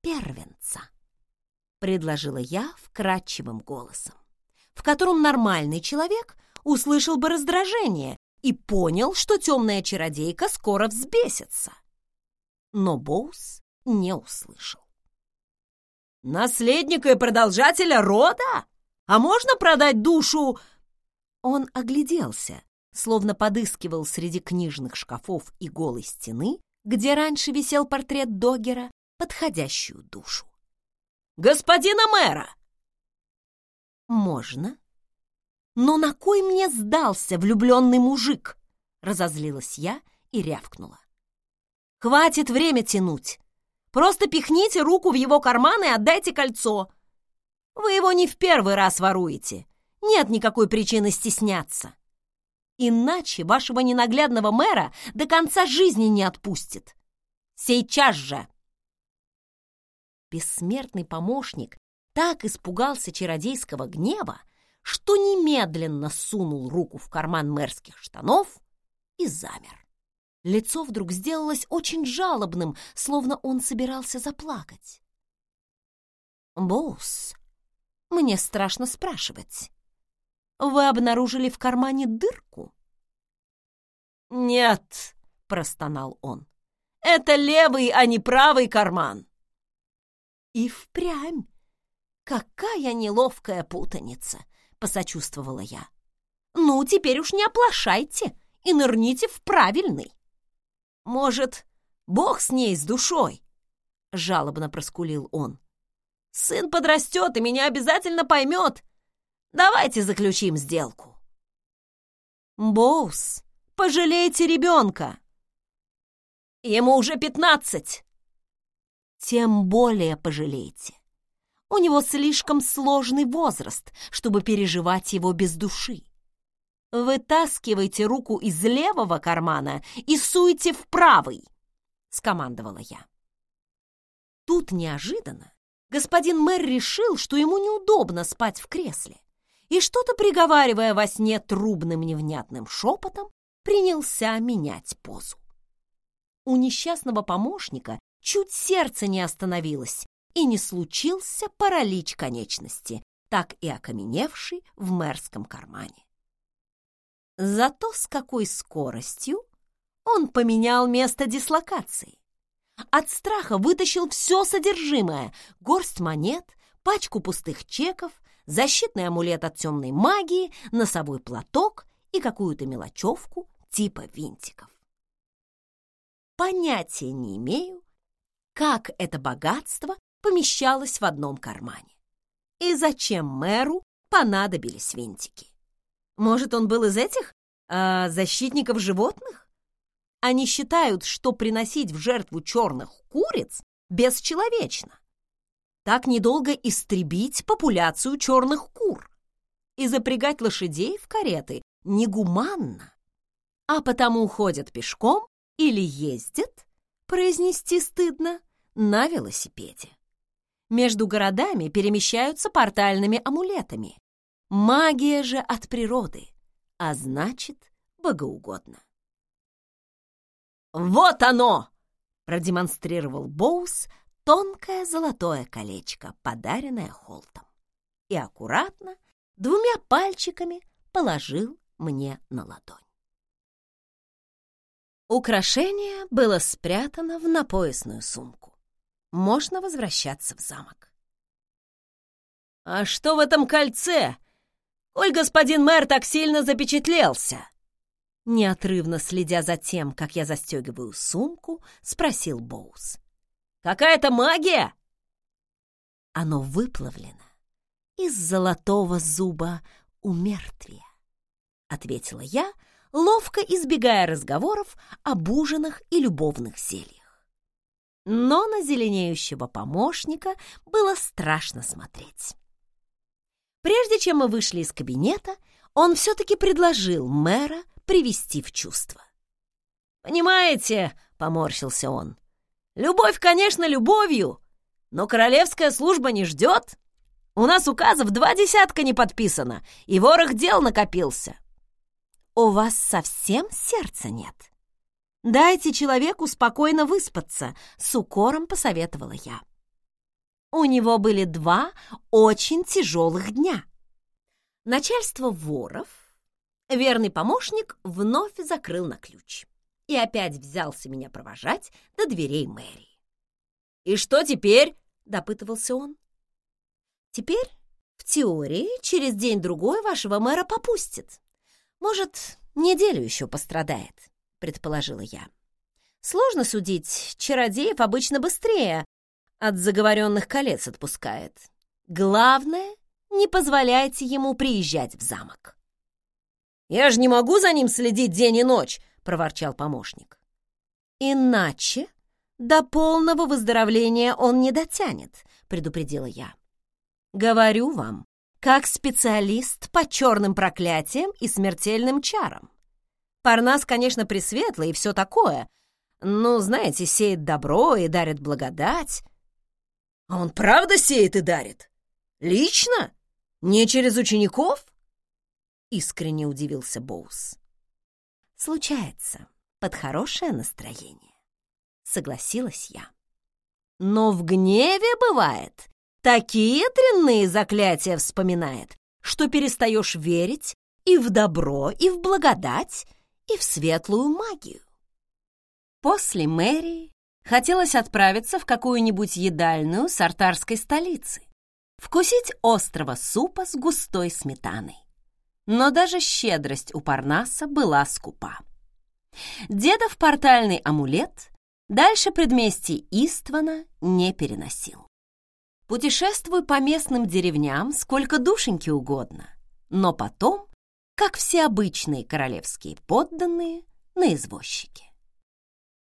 первенца», — предложила я вкрадчивым голосом, в котором нормальный человек услышал бы раздражение и понял, что темная чародейка скоро взбесится но Боус не услышал. «Наследника и продолжателя рода? А можно продать душу?» Он огляделся, словно подыскивал среди книжных шкафов и голой стены, где раньше висел портрет Догера, подходящую душу. «Господина мэра!» «Можно. Но на кой мне сдался влюбленный мужик?» Разозлилась я и рявкнула. Хватит время тянуть. Просто пихните руку в его карман и отдайте кольцо. Вы его не в первый раз воруете. Нет никакой причины стесняться. Иначе вашего ненаглядного мэра до конца жизни не отпустит. Сейчас же!» Бессмертный помощник так испугался чародейского гнева, что немедленно сунул руку в карман мэрских штанов и замер. Лицо вдруг сделалось очень жалобным, словно он собирался заплакать. «Боус, мне страшно спрашивать. Вы обнаружили в кармане дырку?» «Нет», — простонал он, — «это левый, а не правый карман». «И впрямь! Какая неловкая путаница!» — посочувствовала я. «Ну, теперь уж не оплошайте и нырните в правильный». Может, Бог с ней, с душой?» — жалобно проскулил он. «Сын подрастет и меня обязательно поймет. Давайте заключим сделку». «Боус, пожалейте ребенка!» «Ему уже пятнадцать!» «Тем более пожалейте. У него слишком сложный возраст, чтобы переживать его без души. «Вытаскивайте руку из левого кармана и суйте в правый!» — скомандовала я. Тут неожиданно господин мэр решил, что ему неудобно спать в кресле, и что-то приговаривая во сне трубным невнятным шепотом, принялся менять позу. У несчастного помощника чуть сердце не остановилось, и не случился паралич конечности, так и окаменевший в мэрском кармане. Зато с какой скоростью он поменял место дислокации. от страха вытащил все содержимое — горсть монет, пачку пустых чеков, защитный амулет от темной магии, носовой платок и какую-то мелочевку типа винтиков. Понятия не имею, как это богатство помещалось в одном кармане. И зачем мэру понадобились винтики? Может, он был из этих э, защитников животных? Они считают, что приносить в жертву черных куриц бесчеловечно. Так недолго истребить популяцию черных кур и запрягать лошадей в кареты негуманно. А потому ходят пешком или ездят, произнести стыдно, на велосипеде. Между городами перемещаются портальными амулетами. Магия же от природы, а значит, богоугодно. «Вот оно!» — продемонстрировал Боус тонкое золотое колечко, подаренное Холтом, и аккуратно двумя пальчиками положил мне на ладонь. Украшение было спрятано в напоясную сумку. Можно возвращаться в замок. «А что в этом кольце? Коль господин мэр так сильно запечатлелся!» Неотрывно следя за тем, как я застегиваю сумку, спросил Боус. «Какая-то магия?» Оно выплавлено из золотого зуба у мертвия, ответила я, ловко избегая разговоров об ужинах и любовных зельях. Но на зеленеющего помощника было страшно смотреть. Прежде чем мы вышли из кабинета, он все-таки предложил мэра привести в чувство. «Понимаете», — поморщился он, — «любовь, конечно, любовью, но королевская служба не ждет. У нас указов два десятка не подписано, и ворох дел накопился». «У вас совсем сердца нет?» «Дайте человеку спокойно выспаться», — с укором посоветовала я. У него были два очень тяжелых дня. Начальство воров Верный помощник вновь закрыл на ключ и опять взялся меня провожать до дверей мэрии. «И что теперь?» — допытывался он. «Теперь, в теории, через день-другой вашего мэра попустит. Может, неделю еще пострадает», — предположила я. «Сложно судить, чародеев обычно быстрее от заговоренных колец отпускает. Главное, не позволяйте ему приезжать в замок». «Я же не могу за ним следить день и ночь!» — проворчал помощник. «Иначе до полного выздоровления он не дотянет», — предупредила я. «Говорю вам, как специалист по черным проклятиям и смертельным чарам. Парнас, конечно, пресветлый и все такое, но, знаете, сеет добро и дарит благодать». «А он правда сеет и дарит? Лично? Не через учеников?» Искренне удивился Боус. Случается, под хорошее настроение. Согласилась я. Но в гневе бывает. Такие дрянные заклятия вспоминает, что перестаешь верить и в добро, и в благодать, и в светлую магию. После мэрии хотелось отправиться в какую-нибудь едальную сартарской столицы, вкусить острого супа с густой сметаной но даже щедрость у Парнаса была скупа. Дедов портальный амулет дальше предместий Иствана не переносил. Путешествуй по местным деревням сколько душеньки угодно, но потом, как все обычные королевские подданные, на извозчике.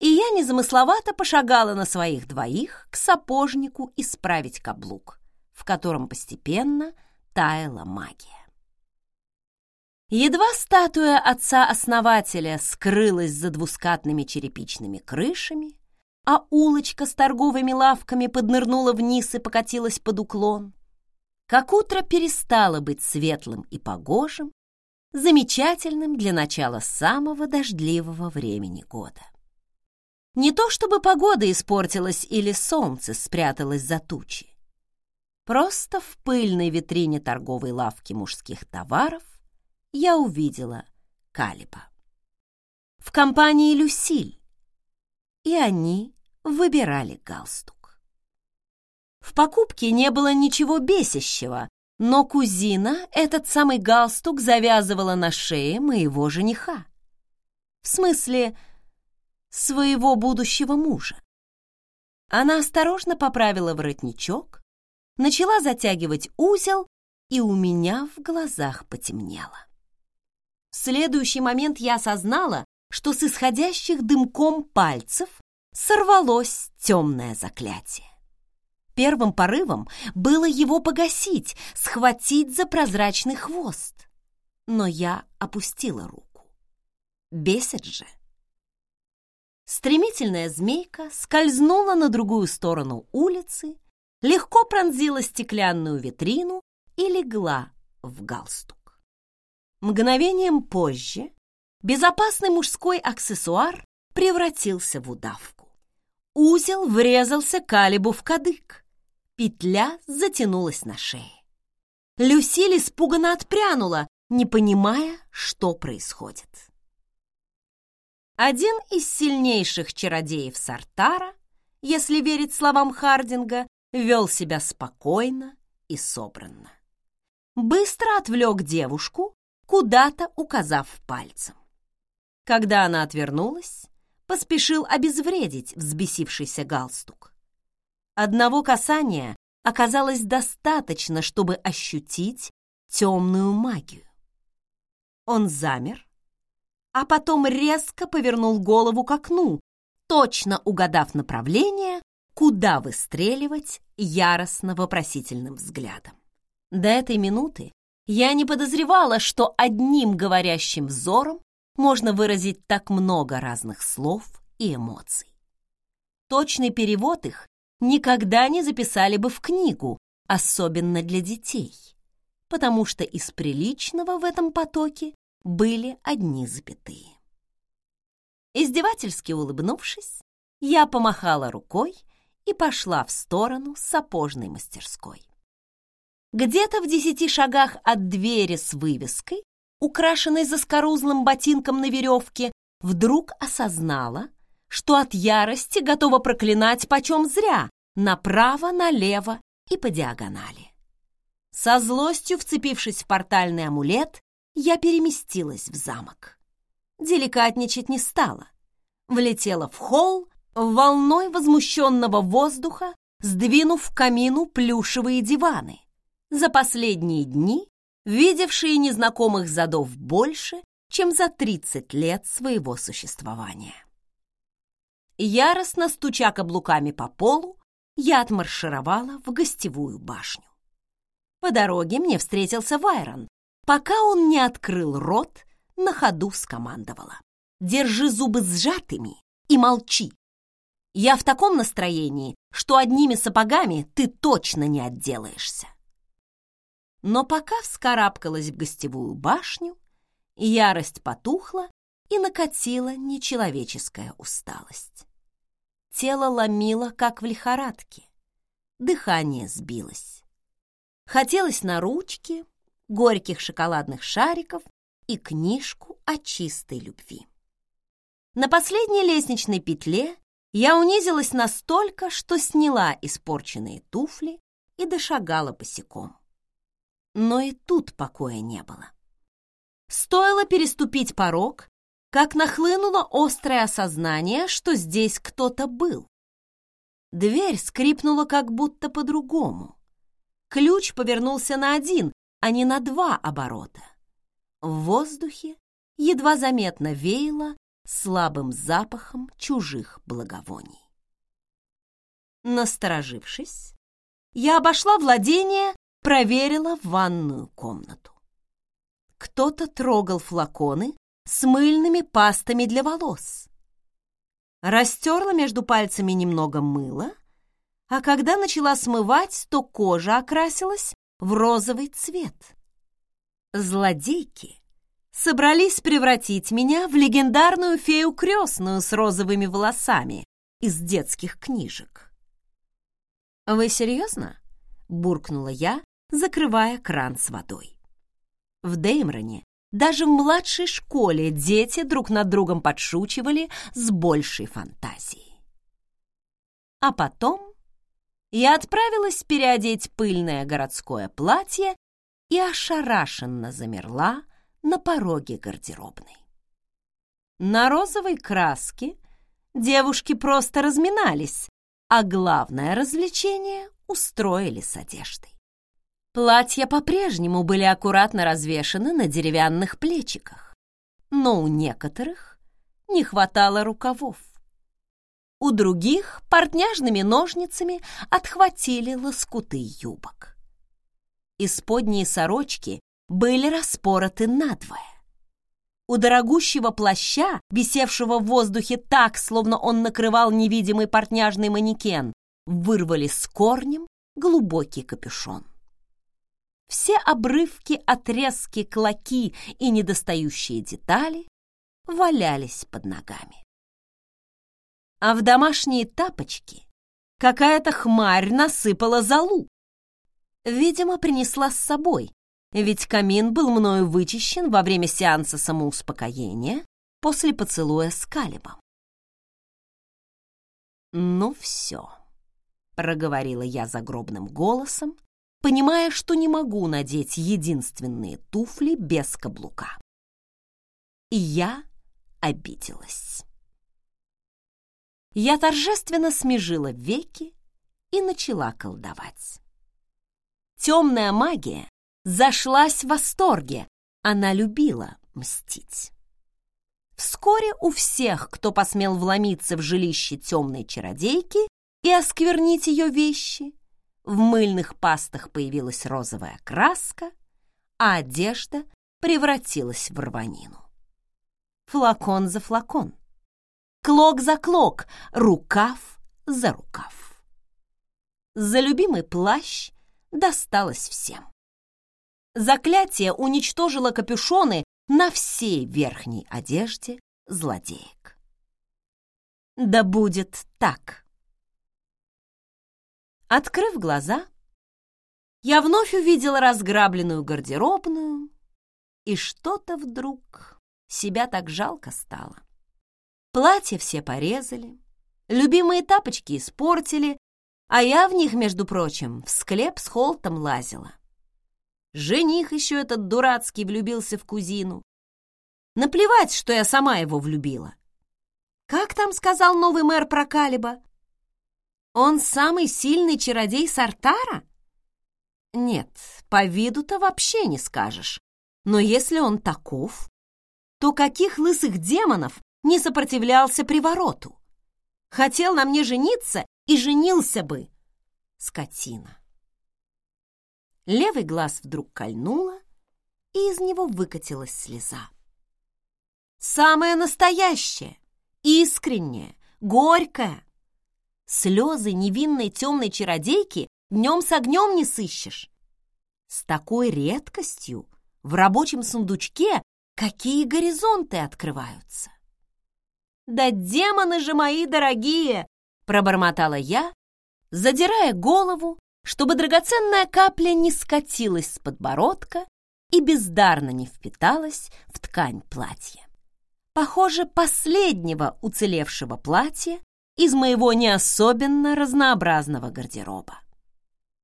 И я незамысловато пошагала на своих двоих к сапожнику исправить каблук, в котором постепенно таяла магия. Едва статуя отца-основателя скрылась за двускатными черепичными крышами, а улочка с торговыми лавками поднырнула вниз и покатилась под уклон, как утро перестало быть светлым и погожим, замечательным для начала самого дождливого времени года. Не то чтобы погода испортилась или солнце спряталось за тучи. Просто в пыльной витрине торговой лавки мужских товаров я увидела Калиба. В компании Люсиль. И они выбирали галстук. В покупке не было ничего бесящего, но кузина этот самый галстук завязывала на шее моего жениха. В смысле, своего будущего мужа. Она осторожно поправила воротничок, начала затягивать узел, и у меня в глазах потемнело. В следующий момент я осознала, что с исходящих дымком пальцев сорвалось темное заклятие. Первым порывом было его погасить, схватить за прозрачный хвост. Но я опустила руку. Бесит же. Стремительная змейка скользнула на другую сторону улицы, легко пронзила стеклянную витрину и легла в галстук. Мгновением позже безопасный мужской аксессуар превратился в удавку. Узел врезался Калибу в кадык. Петля затянулась на шее. Люсиль испуганно отпрянула, не понимая, что происходит. Один из сильнейших чародеев Сартара, если верить словам Хардинга, вел себя спокойно и собранно. Быстро отвлек девушку, куда-то указав пальцем. Когда она отвернулась, поспешил обезвредить взбесившийся галстук. Одного касания оказалось достаточно, чтобы ощутить темную магию. Он замер, а потом резко повернул голову к окну, точно угадав направление, куда выстреливать яростно вопросительным взглядом. До этой минуты я не подозревала, что одним говорящим взором можно выразить так много разных слов и эмоций. Точный перевод их никогда не записали бы в книгу, особенно для детей, потому что из приличного в этом потоке были одни запятые. Издевательски улыбнувшись, я помахала рукой и пошла в сторону сапожной мастерской. Где-то в десяти шагах от двери с вывеской, украшенной заскорузлым ботинком на веревке, вдруг осознала, что от ярости готова проклинать почем зря направо, налево и по диагонали. Со злостью вцепившись в портальный амулет, я переместилась в замок. Деликатничать не стала. Влетела в холл, волной возмущенного воздуха, сдвинув в камину плюшевые диваны. За последние дни видевшие незнакомых задов больше, чем за 30 лет своего существования. Яростно стуча каблуками по полу, я отмаршировала в гостевую башню. По дороге мне встретился Вайрон, Пока он не открыл рот, на ходу скомандовала. «Держи зубы сжатыми и молчи. Я в таком настроении, что одними сапогами ты точно не отделаешься». Но пока вскарабкалась в гостевую башню, ярость потухла и накатила нечеловеческая усталость. Тело ломило, как в лихорадке. Дыхание сбилось. Хотелось на ручки, горьких шоколадных шариков и книжку о чистой любви. На последней лестничной петле я унизилась настолько, что сняла испорченные туфли и дошагала босиком. Но и тут покоя не было. Стоило переступить порог, как нахлынуло острое осознание, что здесь кто-то был. Дверь скрипнула как будто по-другому. Ключ повернулся на один, а не на два оборота. В воздухе едва заметно веяло слабым запахом чужих благовоний. Насторожившись, я обошла владение, проверила ванную комнату. Кто-то трогал флаконы с мыльными пастами для волос. Растерла между пальцами немного мыла, а когда начала смывать, то кожа окрасилась в розовый цвет. Злодейки собрались превратить меня в легендарную фею крестную с розовыми волосами из детских книжек. «Вы серьезно?» — буркнула я, закрывая кран с водой. В Деймроне даже в младшей школе дети друг над другом подшучивали с большей фантазией. А потом я отправилась переодеть пыльное городское платье и ошарашенно замерла на пороге гардеробной. На розовой краске девушки просто разминались, а главное развлечение устроили с одеждой. Платья по-прежнему были аккуратно развешаны на деревянных плечиках, но у некоторых не хватало рукавов. У других портняжными ножницами отхватили лоскуты юбок. Исподние сорочки были распороты надвое. У дорогущего плаща, висевшего в воздухе так, словно он накрывал невидимый портняжный манекен, вырвали с корнем глубокий капюшон. Все обрывки, отрезки, клоки и недостающие детали валялись под ногами. А в домашние тапочки какая-то хмарь насыпала залу. Видимо, принесла с собой, ведь камин был мною вычищен во время сеанса самоуспокоения после поцелуя с Калибом. «Ну все», — проговорила я загробным голосом, понимая, что не могу надеть единственные туфли без каблука. И я обиделась. Я торжественно смежила веки и начала колдовать. Темная магия зашлась в восторге, она любила мстить. Вскоре у всех, кто посмел вломиться в жилище темной чародейки и осквернить ее вещи, в мыльных пастах появилась розовая краска, а одежда превратилась в рванину. Флакон за флакон, клок за клок, рукав за рукав. За любимый плащ досталось всем. Заклятие уничтожило капюшоны на всей верхней одежде злодеек. Да будет так. Открыв глаза, я вновь увидела разграбленную гардеробную, и что-то вдруг себя так жалко стало. Платья все порезали, любимые тапочки испортили, а я в них, между прочим, в склеп с холтом лазила. Жених еще этот дурацкий влюбился в кузину. Наплевать, что я сама его влюбила. Как там сказал новый мэр про Калиба? Он самый сильный чародей Сартара? Нет, по виду-то вообще не скажешь. Но если он таков, то каких лысых демонов не сопротивлялся привороту? Хотел на мне жениться и женился бы. Скотина. Левый глаз вдруг кольнуло, и из него выкатилась слеза. Самое настоящее, искреннее, горькое. Слезы невинной темной чародейки днем с огнем не сыщешь. С такой редкостью в рабочем сундучке какие горизонты открываются. «Да демоны же мои дорогие!» — пробормотала я, задирая голову чтобы драгоценная капля не скатилась с подбородка и бездарно не впиталась в ткань платья. Похоже, последнего уцелевшего платья из моего не особенно разнообразного гардероба.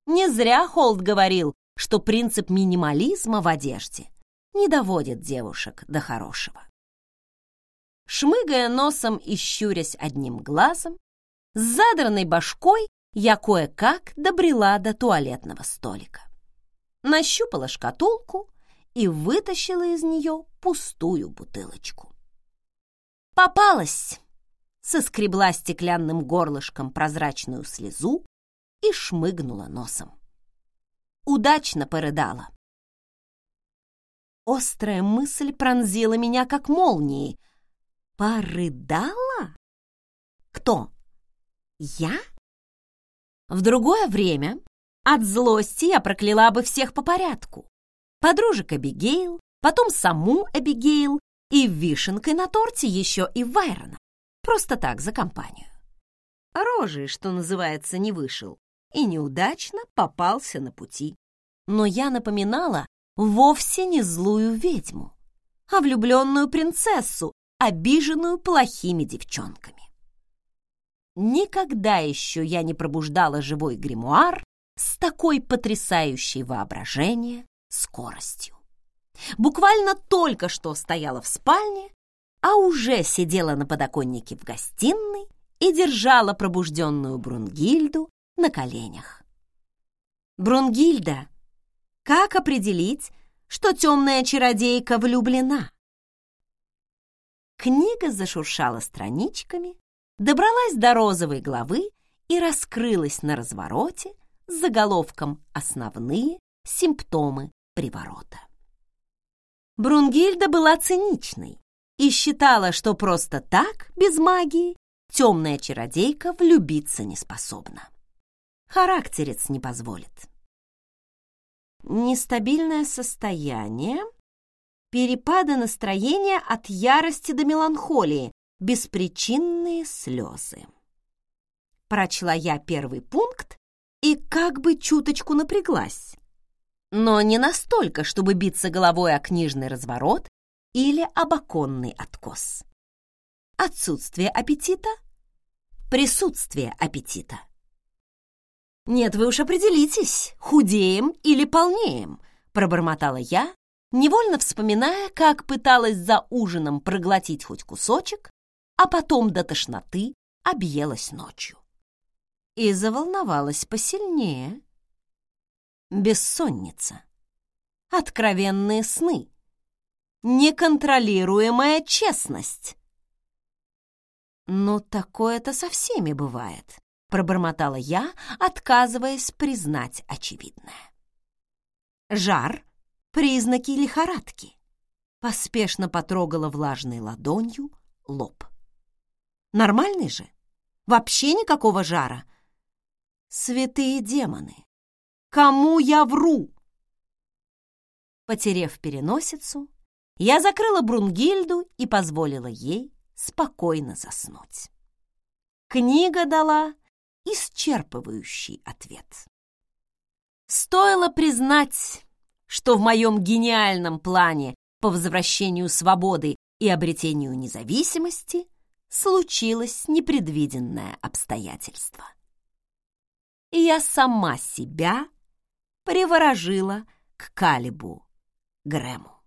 Не зря Холд говорил, что принцип минимализма в одежде не доводит девушек до хорошего. Шмыгая носом и щурясь одним глазом, с задранной башкой я кое-как добрела до туалетного столика. Нащупала шкатулку и вытащила из нее пустую бутылочку. «Попалась!» — соскребла стеклянным горлышком прозрачную слезу и шмыгнула носом. Удачно порыдала. Острая мысль пронзила меня, как молнией. «Порыдала? Кто? Я?» В другое время от злости я прокляла бы всех по порядку. Подружек Эбигейл, потом саму Эбигейл и вишенкой на торте еще и Вайрона. Просто так, за компанию. Рожей, что называется, не вышел и неудачно попался на пути. Но я напоминала вовсе не злую ведьму, а влюбленную принцессу, обиженную плохими девчонками. Никогда еще я не пробуждала живой гримуар с такой потрясающей воображение скоростью. Буквально только что стояла в спальне, а уже сидела на подоконнике в гостиной и держала пробужденную Брунгильду на коленях. Брунгильда, как определить, что темная чародейка влюблена? Книга зашуршала страничками, добралась до розовой главы и раскрылась на развороте с заголовком «Основные симптомы приворота». Брунгильда была циничной и считала, что просто так, без магии, темная чародейка влюбиться не способна. Характерец не позволит. Нестабильное состояние, перепады настроения от ярости до меланхолии, беспричинные слезы. Прочла я первый пункт и как бы чуточку напряглась. Но не настолько, чтобы биться головой о книжный разворот или об оконный откос. Отсутствие аппетита, присутствие аппетита. «Нет, вы уж определитесь, худеем или полнеем», пробормотала я, невольно вспоминая, как пыталась за ужином проглотить хоть кусочек, а потом до тошноты объелась ночью. И заволновалась посильнее. Бессонница. Откровенные сны. Неконтролируемая честность. «Ну, такое-то со всеми бывает», — пробормотала я, отказываясь признать очевидное. Жар — признаки лихорадки. Поспешно потрогала влажной ладонью лоб. Нормальный же? Вообще никакого жара? Святые демоны! Кому я вру? Потерев переносицу, я закрыла Брунгильду и позволила ей спокойно заснуть. Книга дала исчерпывающий ответ. Стоило признать, что в моем гениальном плане по возвращению свободы и обретению независимости случилось непредвиденное обстоятельство. И я сама себя приворожила к Калибу Грэму.